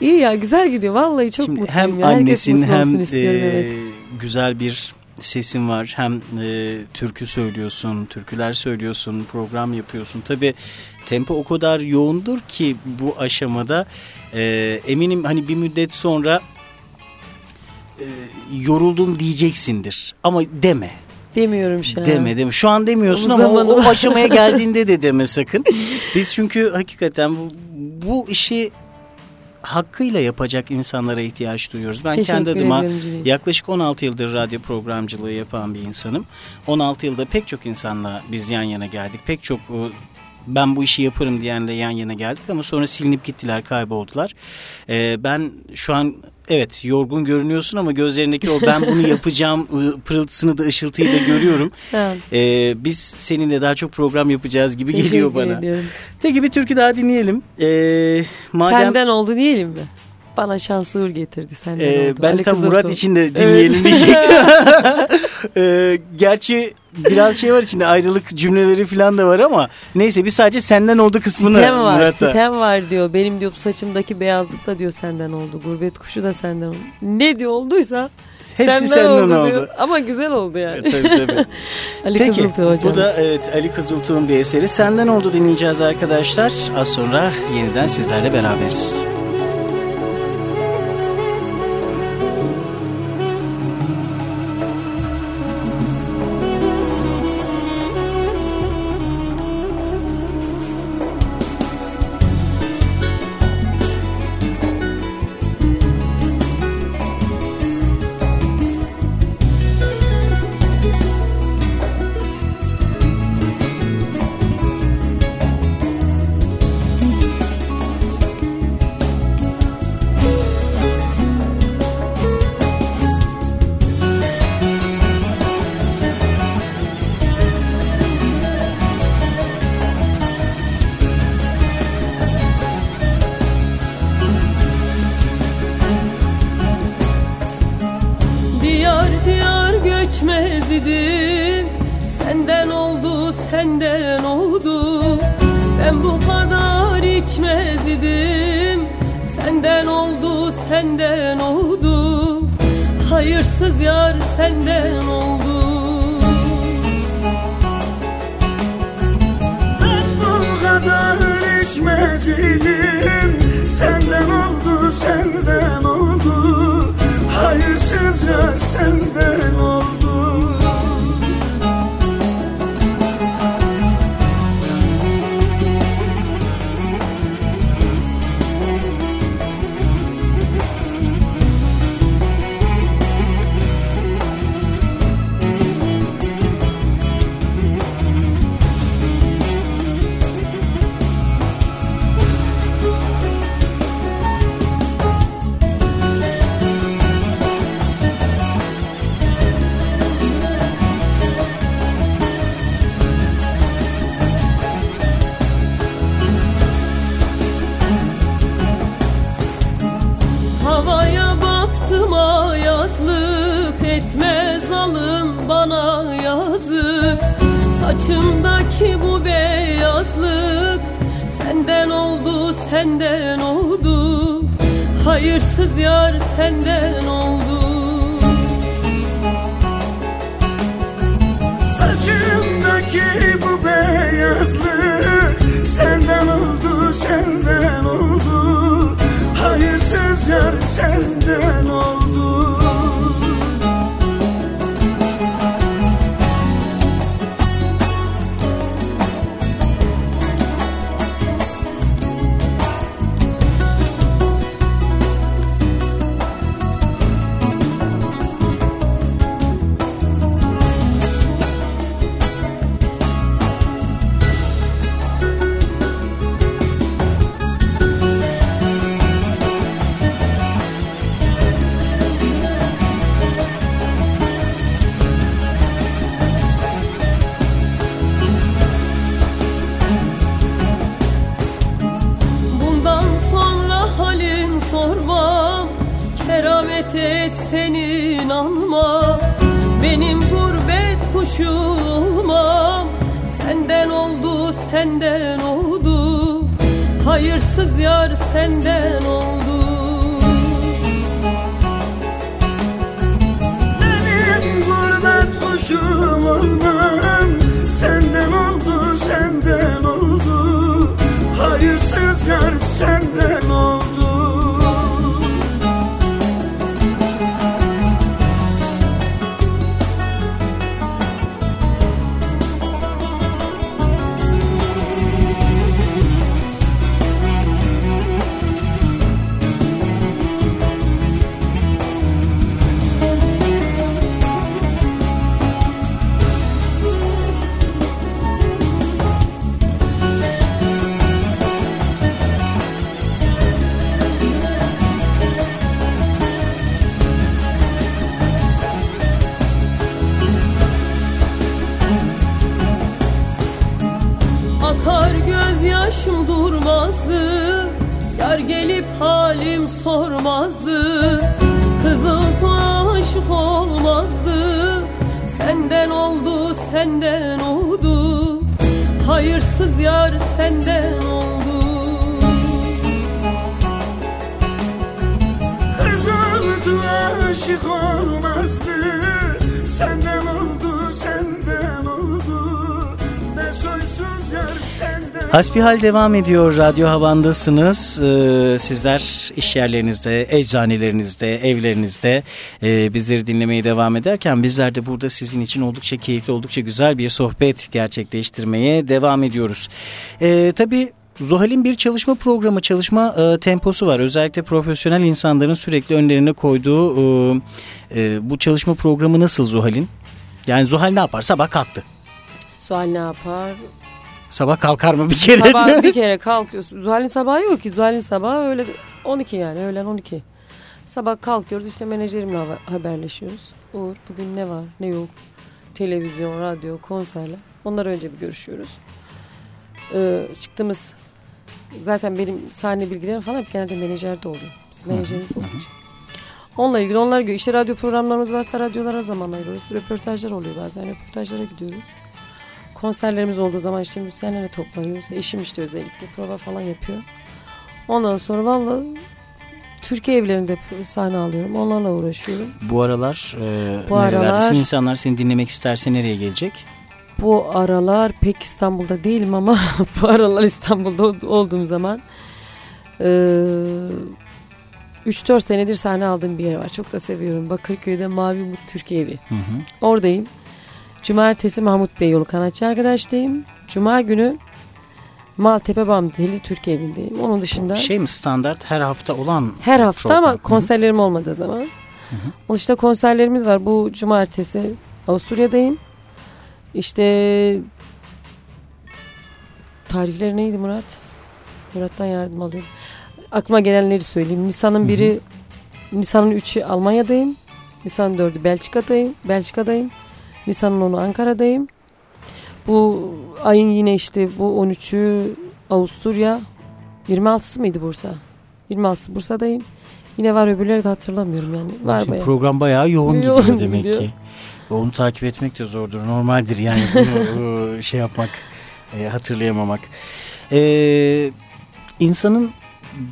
İyi ya güzel gidiyor. Vallahi çok Şimdi mutluyum. hem ya. Annesin hem e, evet. güzel bir sesin var. Hem e, türkü söylüyorsun, türküler söylüyorsun, program yapıyorsun. Tabii tempo o kadar yoğundur ki bu aşamada e, eminim hani bir müddet sonra e, yoruldum diyeceksindir. Ama deme. Demiyorum şu an. Deme deme. Şu an demiyorsun Onun ama o, zamanı o aşamaya geldiğinde de deme sakın. Biz çünkü hakikaten bu, bu işi hakkıyla yapacak insanlara ihtiyaç duyuyoruz. Ben Teşekkür kendi adıma yaklaşık 16 yıldır radyo programcılığı yapan bir insanım. 16 yılda pek çok insanla biz yan yana geldik. Pek çok e, ben bu işi yaparım diyenle yan yana geldik ama sonra silinip gittiler, kayboldular. Ee, ben şu an evet yorgun görünüyorsun ama gözlerindeki o ben bunu yapacağım ı, pırıltısını da ışıltıyı da görüyorum. Sağ ol. Ee, biz seninle daha çok program yapacağız gibi geliyor Teşekkür bana. ediyorum. Peki bir türkü daha dinleyelim. Ee, madem Senden oldu diyelim mi? Bana şans uğur getirdi senden Ee, oldu. ben Ali tam Kızıltuğ. Murat için de dinleyelim diyecektim. Ee, gerçi biraz şey var içinde ayrılık cümleleri falan da var ama neyse biz sadece senden oldu kısmını Sitem var, Murat'a. sitem var diyor. Benim diyor bu saçımdaki beyazlık da diyor senden oldu. Gurbet kuşu da senden oldu. Ne diyor olduysa Hepsi senden, oldu. diyor. Ama güzel oldu yani. E, tabii tabii. Ali Peki Kızıltuğ hocamız. bu da evet Ali Kızıltuğ'un bir eseri. Senden oldu dinleyeceğiz arkadaşlar. Az sonra yeniden sizlerle beraberiz. Bana yazık. Saçımdaki bu beyazlık Senden oldu senden oldu. Hayırsız yar senden oldu. Saçımdaki bu beyazlık Senden oldu senden oldu. Hayırsız yar senden oldu Hayırsız yar senden oldu. Benim gurbet kuşum Hasbihal devam ediyor. Radyo Havan'dasınız. Ee, sizler iş yerlerinizde, eczanelerinizde, evlerinizde e, bizleri dinlemeye devam ederken bizler de burada sizin için oldukça keyifli, oldukça güzel bir sohbet gerçekleştirmeye devam ediyoruz. Ee, tabii Zuhal'in bir çalışma programı, çalışma e, temposu var. Özellikle profesyonel insanların sürekli önlerine koyduğu e, e, bu çalışma programı nasıl Zuhal'in? Yani Zuhal ne yapar? Sabah kalktı. Sual ne yapar? Sabah kalkar mı bir kere? Sabah bir kere kalkıyorsun. Zuhal'in sabahı yok ki. Zuhal'in sabahı öyle 12 yani öğlen 12. Sabah kalkıyoruz işte menajerimle haber- haberleşiyoruz. Uğur bugün ne var ne yok. Televizyon, radyo, konserler. Onları önce bir görüşüyoruz. Ee, çıktığımız zaten benim sahne bilgilerim falan hep genelde menajerde oluyor. Biz menajerimiz olduğu için. Onunla ilgili onlar gö- işte radyo programlarımız varsa radyolara zaman ayırıyoruz. Röportajlar oluyor bazen röportajlara gidiyoruz. Konserlerimiz olduğu zaman işte müzisyenlerle toplanıyoruz. Eşim işte özellikle prova falan yapıyor. Ondan sonra vallahi Türkiye evlerinde sahne alıyorum. Onlarla uğraşıyorum. Bu aralar, e, Bu aralar- İnsanlar seni dinlemek isterse nereye gelecek? Bu aralar pek İstanbul'da değilim ama bu aralar İstanbul'da ol- olduğum zaman eee 3-4 senedir sahne aldığım bir yer var. Çok da seviyorum. Bakırköy'de Mavi Umut Türkiye Evi. Hı hı. Oradayım. Cumartesi Mahmut Bey yolu kanatçı arkadaştayım. Cuma günü Maltepe Bamdeli Türkiye evindeyim. Onun dışında Şey mi standart her hafta olan? her hafta program? ama Hı hı. konserlerim olmadığı zaman. Onun işte konserlerimiz var. Bu cumartesi Avusturya'dayım. İşte tarihleri neydi Murat? Murat'tan yardım alıyorum. Aklıma gelenleri söyleyeyim. Nisan'ın biri Nisan'ın 3'ü Almanya'dayım. Nisan'ın 4'ü Belçika'dayım. Belçika'dayım. Nisan'ın 10'u Ankara'dayım. Bu ayın yine işte bu 13'ü Avusturya. 26'sı mıydı Bursa? 26'sı Bursa'dayım. Yine var öbürleri de hatırlamıyorum yani. Var Şimdi bayağı. program bayağı yoğun, Yoğun gidiyor demek gidiyor. ki. Onu takip etmek de zordur. Normaldir yani bunu şey yapmak, e, hatırlayamamak. E, insanın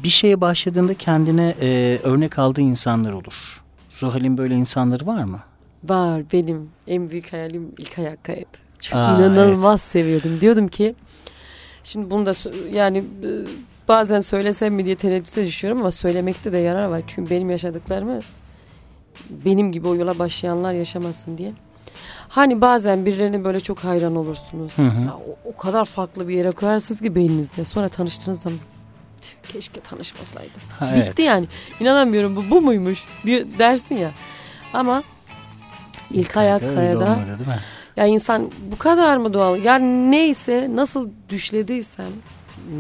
bir şeye başladığında kendine e, örnek aldığı insanlar olur. Zuhal'in böyle insanları var mı? Var benim en büyük hayalim ilk ayakkaydı. Çok Aa, inanılmaz seviyordum. Diyordum ki şimdi bunu da yani e, bazen söylesem mi diye tereddüte düşüyorum ama söylemekte de yarar var. Çünkü benim yaşadıklarımı benim gibi o yola başlayanlar yaşamasın diye. Hani bazen birilerine böyle çok hayran olursunuz. Hı hı. Ya o, o kadar farklı bir yere koyarsınız ki beyninizde. Sonra tanıştığınız zaman "Tüh, keşke tanışmasaydım. Ha, evet. Bitti yani. İnanamıyorum bu bu muymuş diye dersin ya. Ama ilk ayak öyle kayada olmadı, değil mi? ya insan bu kadar mı doğal? Yani neyse nasıl düşlediysem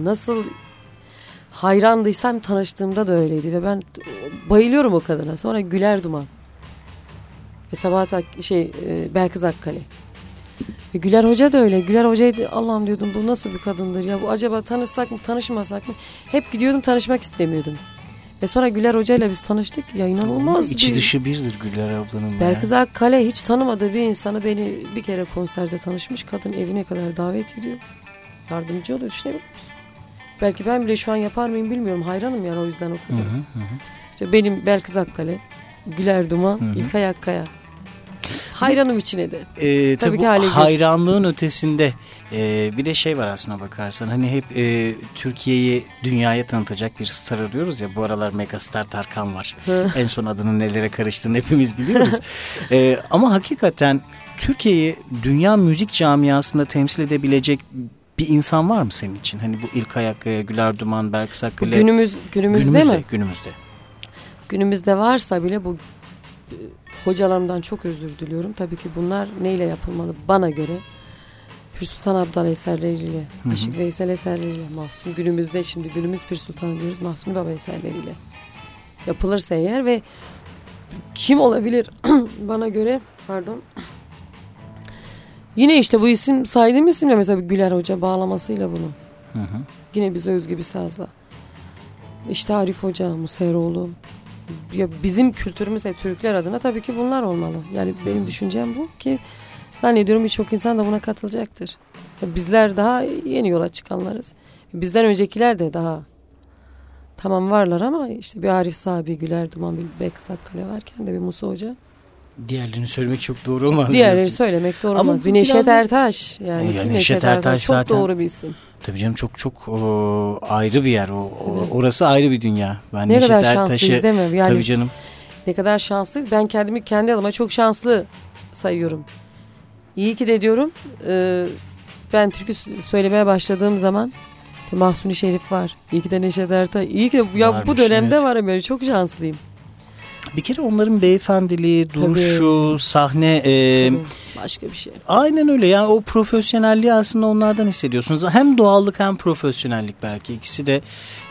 nasıl hayrandıysam tanıştığımda da öyleydi ve ben bayılıyorum o kadına. Sonra Güler Duman ve Sabahat şey e, Belkıs Akkale. Ve Güler Hoca da öyle. Güler Hoca'ydı Allah'ım diyordum bu nasıl bir kadındır ya. Bu acaba tanışsak mı tanışmasak mı? Hep gidiyordum tanışmak istemiyordum. Ve sonra Güler Hoca ile biz tanıştık. Ya inanılmaz İçi bir... dışı birdir Güller ablanın. ya. Belkıs Akkale hiç tanımadığı bir insanı beni bir kere konserde tanışmış. Kadın evine kadar davet ediyor. Yardımcı oluyor düşünebiliyor musun? Belki ben bile şu an yapar mıyım bilmiyorum. Hayranım yani o yüzden o kadar. hı, hı hı. İşte benim Belkıs Akkale, Güler Duman, Hı hı. İlkay Akkaya. Hayranım içine de. Ee, tabii Tabii ki hayranlığın ötesinde e, bir de şey var aslına bakarsan hani hep e, Türkiye'yi dünyaya tanıtacak bir star arıyoruz ya bu aralar megastar Tarkan var. en son adının nelere karıştığını hepimiz biliyoruz. E, ama hakikaten Türkiye'yi dünya müzik camiasında temsil edebilecek bir insan var mı senin için? Hani bu ilk ayak e, Güler Duman, Berk Bu Sakkale. günümüz günümüzde, günümüzde, mi? günümüzde. Günümüzde varsa bile bu e, hocalarımdan çok özür diliyorum. Tabii ki bunlar neyle yapılmalı bana göre? Pir Sultan Abdal eserleriyle. Aşık Veysel eserleriyle, Mahsun günümüzde şimdi günümüz Pir Sultan diyoruz Mahsun Baba eserleriyle yapılırsa eğer ve kim olabilir bana göre pardon yine işte bu isim saydığım isimle mesela Güler Hoca bağlamasıyla bunu Hı hı. Yine bize özgü bir sazla. İşte Arif Hoca, Musa Eroğlu. ya bizim kültürümüz yani Türkler adına tabii ki bunlar olmalı. Yani benim düşüncem bu ki zannediyorum birçok insan da buna katılacaktır. Bizler daha yeni yola çıkanlarız. Bizden öncekiler de daha tamam varlar ama işte bir Arif Sabi, Güler Duman, bir Bek Akkale varken de bir Musa Hoca. Diğerlerini söylemek çok doğru olmaz. Diğerleri diyorsun. söylemek doğru Ama olmaz. Bir Neşet biraz Ertaş yani. Yani Neşet, Neşet Ertaş, Ertaş çok zaten- doğru bir isim. Tabii canım çok çok o, ayrı bir yer. O, o- orası ayrı bir dünya. Ben Ne Neşet kadar Ertaş'ı şanslıyız değil mi? Yani tabii canım. ne kadar şanslıyız. Ben kendimi kendi adıma çok şanslı sayıyorum. İyi ki de diyorum. e, ben türkü söylemeye başladığım zaman işte Mahsuni Şerif var. İyi ki de Neşet Ertaş. İyi ki de ya Varmış, bu dönemde evet. varım yani çok şanslıyım. Bir kere onların beyefendiliği, duruşu, sahne e, Tabii, Başka bir şey. aynen öyle. Yani o profesyonelliği aslında onlardan hissediyorsunuz. Hem doğallık hem profesyonellik belki ikisi de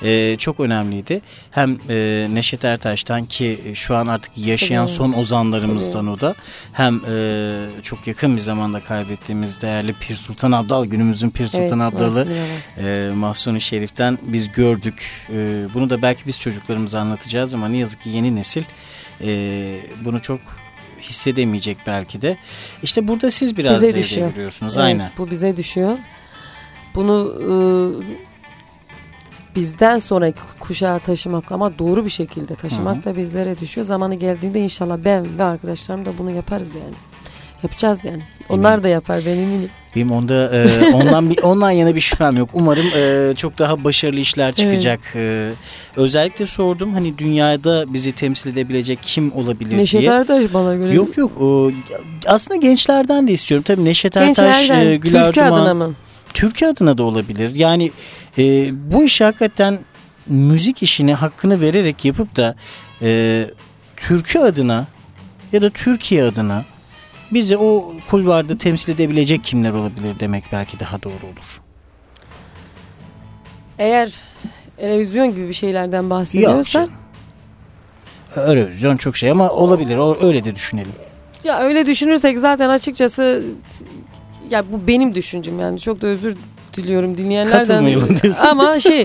e, çok önemliydi. Hem e, Neşet Ertaş'tan ki şu an artık yaşayan Tabii. son ozanlarımızdan o da. Hem e, çok yakın bir zamanda kaybettiğimiz değerli Pir Sultan Abdal günümüzün Pir Sultan Evet, Abdal'ı e, Mahsuni Şerif'ten biz gördük. E, bunu da belki biz çocuklarımıza anlatacağız ama ne yazık ki yeni nesil e, bunu çok hissedemeyecek belki de. İşte burada siz biraz Bize düşüyor. giriyorsunuz. Evet, Aynen. bu bize düşüyor. Bunu e, bizden sonraki kuşağa taşımak ama doğru bir şekilde taşımak Hı hı. da bizlere düşüyor. Zamanı geldiğinde inşallah ben ve arkadaşlarım da bunu yaparız yani. Yapacağız yani. Onlar da yapar ben eminim. Benim onda e, ondan bir ondan yana bir şüphem yok. Umarım e, çok daha başarılı işler çıkacak. E, özellikle sordum hani dünyada bizi temsil edebilecek kim olabilir Neşet diye. Ertaş bana göre. Yok yok. O, aslında gençlerden de istiyorum. Tabii Neşet Ertaş, e, Güler Türkiye Duman, adına mı? Türkiye adına da olabilir. Yani e, bu işi hakikaten müzik işini hakkını vererek yapıp da e, Türkiye adına ya da Türkiye adına bizi o kulvarda temsil edebilecek kimler olabilir demek belki daha doğru olur. Eğer televizyon gibi bir şeylerden bahsediyorsan. Eurovision çok şey ama olabilir. O, öyle de düşünelim. Ya öyle düşünürsek zaten açıkçası ya bu benim düşüncem yani çok da özür diliyorum dinleyenlerden. Ama şey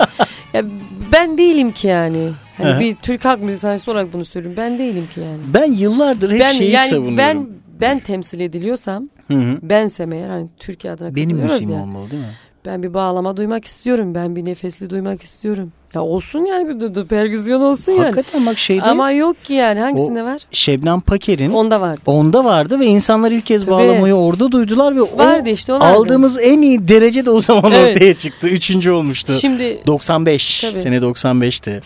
ya ben değilim ki yani. Hani bir Türk halk müzisyeni olarak bunu söylüyorum. Ben değilim ki yani. Ben yıllardır hep ben şeyi yani savunuyorum. ben ben temsil ediliyorsam Hı hı. bensem eğer hani Türkiye adına Benim müziğim ya. olmalı değil mi? Ben bir bağlama duymak istiyorum. Ben bir nefesli duymak istiyorum. Ya olsun yani bir pergüzyon olsun yani. Hakikaten bak şeyde Ama yok ki yani hangisinde var? Şebnem Paker'in Onda vardı. onda vardı ve insanlar ilk kez Tabii. bağlamayı orada duydular ve o Vardı işte o vardı. aldığımız en iyi derece de o zaman Evet. ortaya çıktı. Üçüncü olmuştu. Şimdi 95 Tabii. sene 95'ti.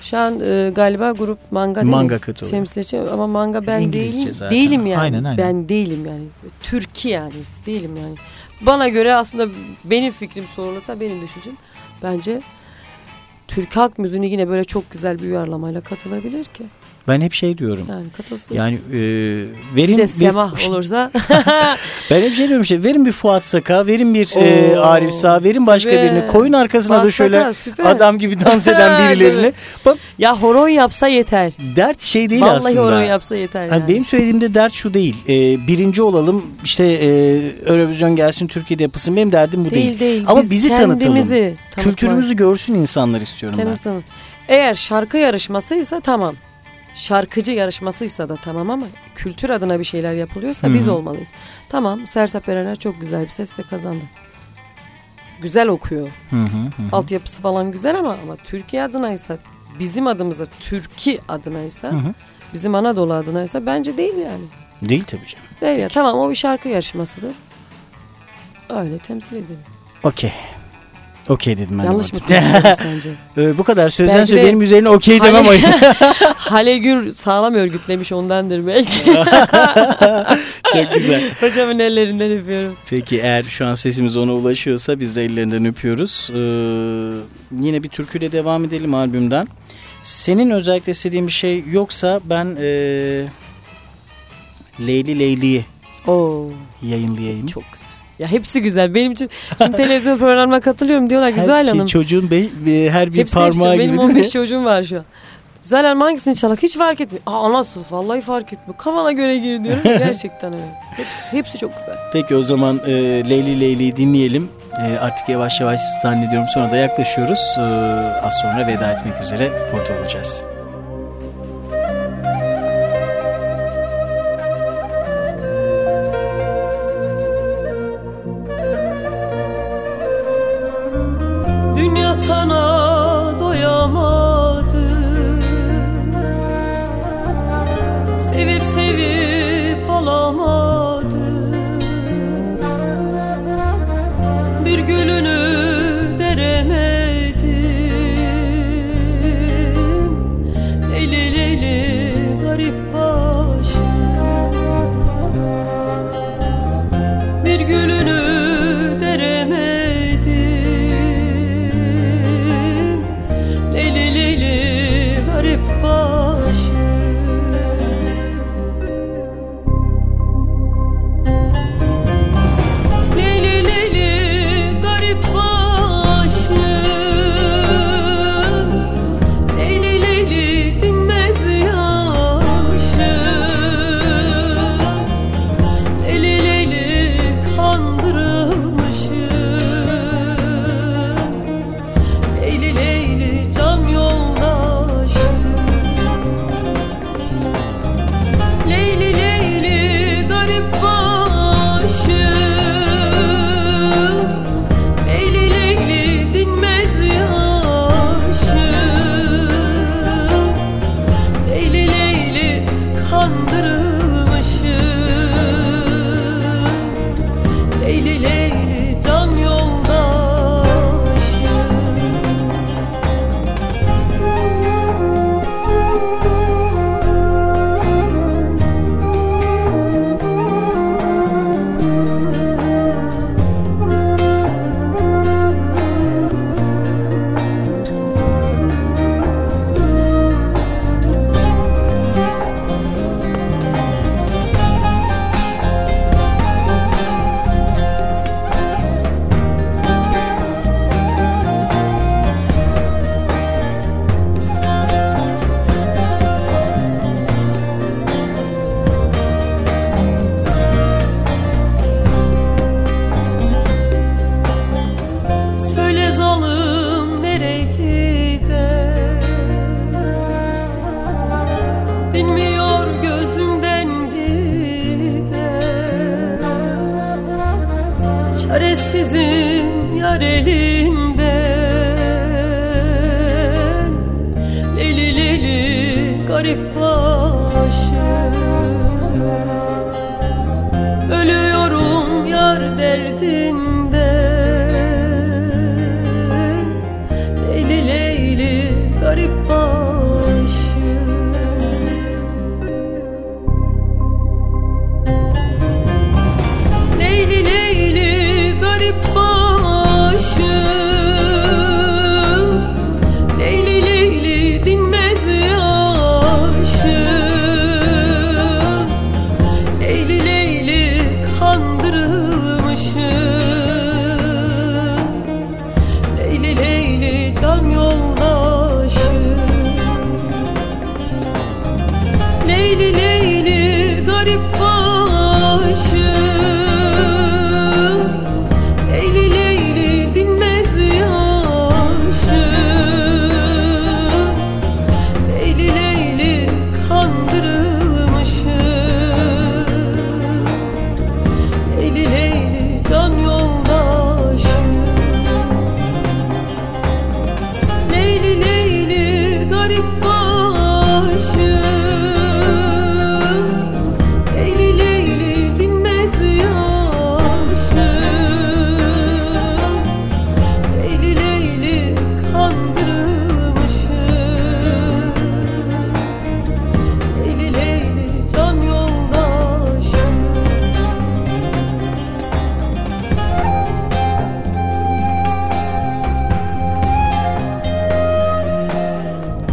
Şu an e, galiba grup manga değil Manga katıldı. Temsilci ama manga ben İngilizce değilim. zaten. Değilim yani. Aynen, aynen. Ben değilim yani. Türkiye yani. Değilim yani. Bana göre aslında benim fikrim sorulursa benim düşüncem bence Türk halk müziğine yine böyle çok güzel bir uyarlamayla katılabilir ki. Ben hep şey diyorum. Yani katılsın. Yani e, bir verin de semah olursa. Ben hep şey diyorum işte verin bir Fuat Saka, verin bir e, Oo, Arif Sağ, verin başka tabii. birini. Koyun arkasına da Bassaka, şöyle süper. adam gibi dans eden birilerini. Bak ya horon yapsa yeter. dert şey değil Vallahi aslında. horon yapsa yeter yani. Hani benim söylediğimde dert şu değil. E, birinci olalım işte e, Eurovision gelsin Türkiye'de yapılsın. Benim derdim bu değil. değil değil. Ama Biz bizi tanıtalım. tanıtmak. Kültürümüzü görsün insanlar istiyorum ben. Kendimiz tanı- Eğer şarkı yarışmasıysa tamam. Şarkıcı yarışmasıysa da tamam ama kültür adına bir şeyler yapılıyorsa Hı biz olmalıyız. Tamam Sertab Erener çok güzel bir sesle kazandı. Güzel okuyor. Hı hı, hı. Altyapısı falan güzel ama ama Türkiye adınaysa bizim adımıza Türkiye adınaysa Hı hı. bizim Anadolu adınaysa bence değil yani. Değil tabii canım. Değil ya tamam o bir şarkı yarışmasıdır. Öyle temsil edilir. Okey. Okey dedim ben. Yanlış mı sence? Ee, bu kadar sözden söz benim üzerine okey demem ayıp. Halegür sağlam örgütlemiş ondandır belki. Çok güzel. Hocamın ellerinden öpüyorum. Peki eğer şu an sesimiz ona ulaşıyorsa biz de ellerinden öpüyoruz. Ee, yine bir türküyle devam edelim albümden. Senin özellikle istediğin bir şey yoksa ben ee, Leyli Leyli'yi yayınlayayım. çok güzel. Ya hepsi güzel. Benim için şimdi televizyon programına katılıyorum diyorlar. her Güzel şey, Hanım. çocuğun be- be- her bir Hepsi parmağı hepsi. gibi Benim değil mi? 15 çocuğum var şu an. Güzel Hanım hangisini çalak hiç fark etmiyor. Aa nasıl? Vallahi fark etmiyor. Kafana göre gir diyorum. Gerçekten öyle. Hepsi, hepsi çok güzel. Peki o zaman e, Leyli Leyli'yi dinleyelim. E, artık yavaş yavaş zannediyorum sonra da yaklaşıyoruz. E, az sonra veda etmek üzere burada olacağız. yar eli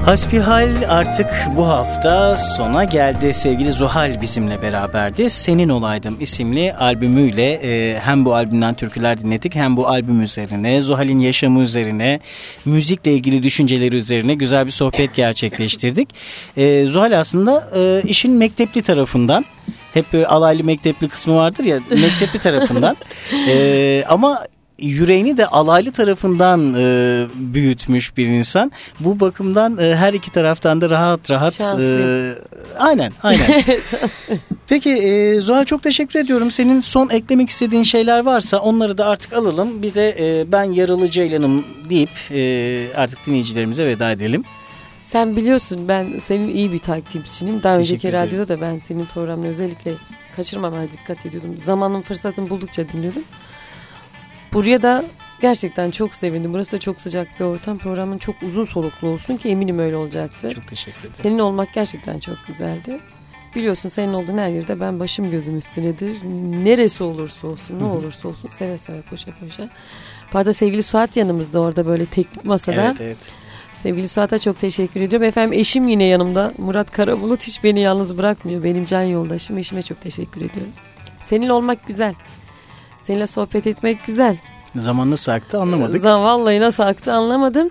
Hasbihal artık bu hafta sona geldi. Sevgili Zuhal bizimle beraberdi. Senin Olaydım isimli albümüyle e, hem bu albümden türküler dinledik hem bu albüm üzerine, Zuhal'in yaşamı üzerine, müzikle ilgili düşünceleri üzerine güzel bir sohbet gerçekleştirdik. E, Zuhal aslında e, işin mektepli tarafından hep böyle alaylı mektepli kısmı vardır ya mektepli tarafından. ee, ama yüreğini de alaylı tarafından e, büyütmüş bir insan. Bu bakımdan e, her iki taraftan da rahat rahat. E, Şanslıyım. E, aynen aynen. Peki e, Zuhal çok teşekkür ediyorum. Senin son eklemek istediğin şeyler varsa onları da artık alalım. Bir de e, ben yaralı Ceylan'ım deyip e, artık dinleyicilerimize veda edelim. Sen biliyorsun ben senin iyi bir takipçinim. Daha teşekkür önceki ederim. da ben senin programını özellikle kaçırmamaya dikkat ediyordum. Zamanım fırsatım buldukça dinliyordum. Buraya da gerçekten çok sevindim. Burası da çok sıcak bir ortam. Programın çok uzun soluklu olsun ki eminim öyle olacaktır. Çok teşekkür ederim. Senin olmak gerçekten çok güzeldi. Biliyorsun senin olduğun her yerde ben başım gözüm üstünedir. Neresi olursa olsun, ne olursa olsun seve seve koşa koşa. Arada sevgili Suat yanımızda orada böyle teknik masada. Evet evet. Sevgili Suat'a çok teşekkür ediyorum. Efendim eşim yine yanımda. Murat Karabulut hiç beni yalnız bırakmıyor. Benim can yoldaşım. Eşime çok teşekkür ediyorum. Seninle olmak güzel. Seninle sohbet etmek güzel. Zaman nasıl aktı anlamadık. Zaman vallahi nasıl aktı anlamadım.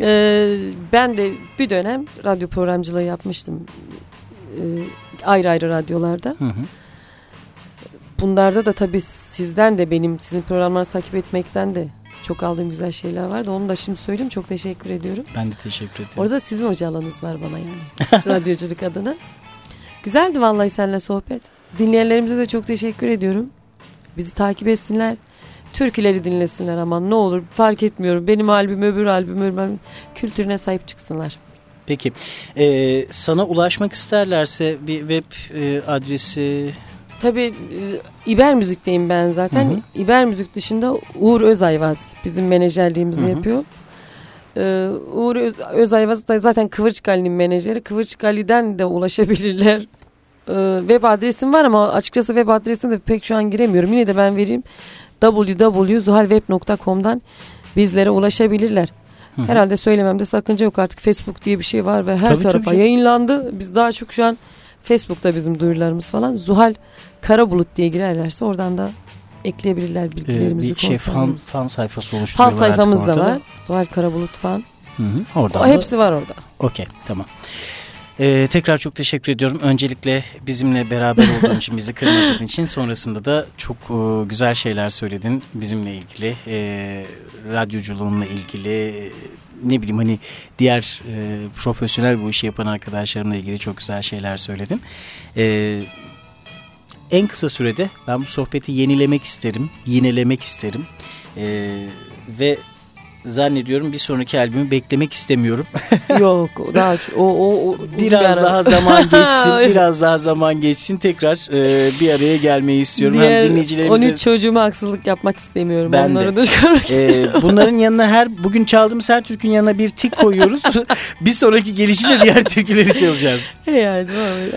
Ee, ben de bir dönem radyo programcılığı yapmıştım. Ee, ayrı ayrı radyolarda. Hı hı. Bunlarda da tabii sizden de benim sizin programlarınızı takip etmekten de çok aldığım güzel şeyler vardı. Onu da şimdi söyleyeyim. Çok teşekkür ediyorum. Ben de teşekkür ederim. Orada sizin hocalığınız var bana yani. Radyoculuk adına. Güzeldi vallahi seninle sohbet. Dinleyenlerimize de çok teşekkür ediyorum. Bizi takip etsinler. Türküleri dinlesinler ama ne olur fark etmiyorum. Benim albüm öbür albüm öbür. Kültürüne sahip çıksınlar. Peki e, sana ulaşmak isterlerse bir web e, adresi Tabii e, İber Müzik'teyim ben zaten. Hı hı. İber Müzik dışında Uğur Özayvaz bizim menajerliğimizi Hı hı. yapıyor. Ee, Uğur Öz, Özayvaz da zaten Kıvırcık Ali'nin menajeri. Kıvırcık Ali'den de ulaşabilirler. Ee, web adresim var ama açıkçası web adresine de pek şu an giremiyorum. Yine de ben vereyim. www.zuhalweb.com'dan bizlere ulaşabilirler. Hı hı. Herhalde söylememde sakınca yok artık Facebook diye bir şey var ve her Tabii, tarafa tabii. yayınlandı. Biz daha çok şu an Facebook'ta bizim duyurularımız falan. Zuhal Karabulut diye girerlerse oradan da ekleyebilirler e, bilgilerimizi. bir şey fan, fan sayfası Fan oluşturuyorlar artık sayfamız da var. Zuhal Karabulut fan. Hı hı, oradan O da- hepsi var orada. Okey tamam. Ee, tekrar çok teşekkür ediyorum. Öncelikle bizimle beraber olduğun için, bizi kırmadığın için sonrasında da çok e, güzel şeyler söyledin bizimle ilgili. E, radyoculuğunla ilgili ne bileyim hani diğer e, profesyonel bu işi yapan arkadaşlarımla ilgili çok güzel şeyler söyledin. E, en kısa sürede ben bu sohbeti yenilemek isterim, yinelemek isterim. E, ve zannediyorum bir sonraki albümü beklemek istemiyorum. Yok daha o o, o Biraz bir daha zaman geçsin, biraz daha zaman geçsin. Tekrar e, bir araya gelmeyi istiyorum. Diğer Hem dinleyicilerimize 13 çocuğuma haksızlık yapmak istemiyorum. Ben de. Onları da çıkarmak e, istemiyorum. bunların yanına her bugün çaldığımız her türkünün yanına bir tik koyuyoruz. bir sonraki gelişinde diğer türküleri çalacağız. yani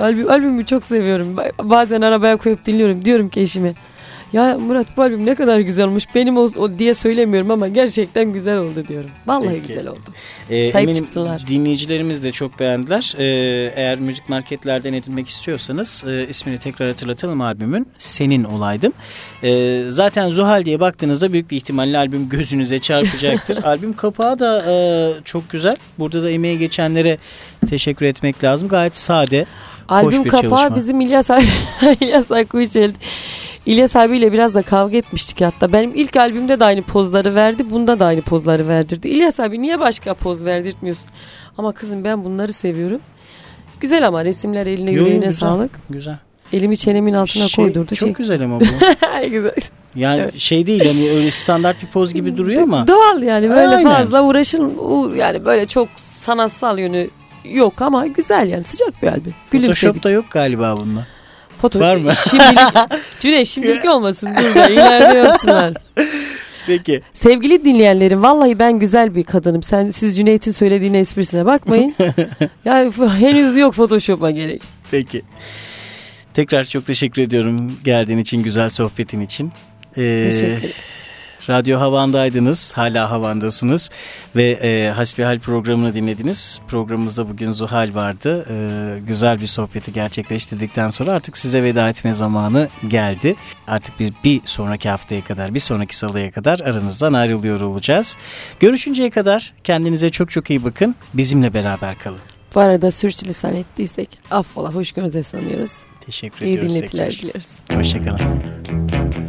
albüm, albümü çok seviyorum. Ba- Bazen arabaya koyup dinliyorum. Diyorum ki eşime. Ya Murat bu albüm ne kadar güzel olmuş. Benim o, o diye söylemiyorum ama gerçekten güzel oldu diyorum. Vallahi Peki. güzel oldu. E, Sahip eminim çıksınlar. dinleyicilerimiz de çok beğendiler. E, eğer müzik marketlerden edinmek istiyorsanız e, ismini tekrar hatırlatalım albümün. Senin olaydım. E, zaten Zuhal diye baktığınızda büyük bir ihtimalle albüm gözünüze çarpacaktır. albüm kapağı da e, çok güzel. Burada da emeğe geçenlere teşekkür etmek lazım. Gayet sade. Albüm bir kapağı çalışma. bizim İlyas İlyas Akkuyuçel İlyas abiyle biraz da kavga etmiştik hatta. Benim ilk albümde de aynı pozları verdi. Bunda da aynı pozları verdirdi. İlyas abi niye başka poz verdirtmiyorsun? Ama kızım ben bunları seviyorum. Güzel ama resimler eline Yo, yüreğine güzel. sağlık. Güzel. Elimi çenemin altına Şey, koydurdu. çok Şey. güzel ama bu. güzel. Yani Evet. şey değil hani öyle standart bir poz gibi duruyor ama. Doğal yani böyle Aynen. fazla uğraşın yani böyle çok sanatsal yönü yok ama güzel yani sıcak bir albüm. Photoshop'ta yok galiba bunda. Foto Var mı? Şimdilik, Cüneyt şimdilik olmasın dur da ileride yapsınlar. Peki. Sevgili dinleyenlerim vallahi ben güzel bir kadınım. Sen siz Cüneyt'in söylediğine esprisine bakmayın. yani henüz yok Photoshop'a gerek. Peki. Tekrar çok teşekkür ediyorum geldiğin için, güzel sohbetin için. Ee, Teşekkür ederim. Radyo Havan'daydınız, hala Havan'dasınız ve e, Hasbihal programını dinlediniz. Programımızda bugün Zuhal vardı. Ee, güzel bir sohbeti gerçekleştirdikten sonra artık size veda etme zamanı geldi. Artık biz bir sonraki haftaya kadar, bir sonraki salıya kadar aranızdan ayrılıyor olacağız. Görüşünceye kadar kendinize çok çok iyi bakın. Bizimle beraber kalın. Bu arada sürçülisan ettiysek affola hoş görünüze sanıyoruz. Teşekkür İyi ediyoruz dinletiler tekrar. dileriz. Hoşçakalın.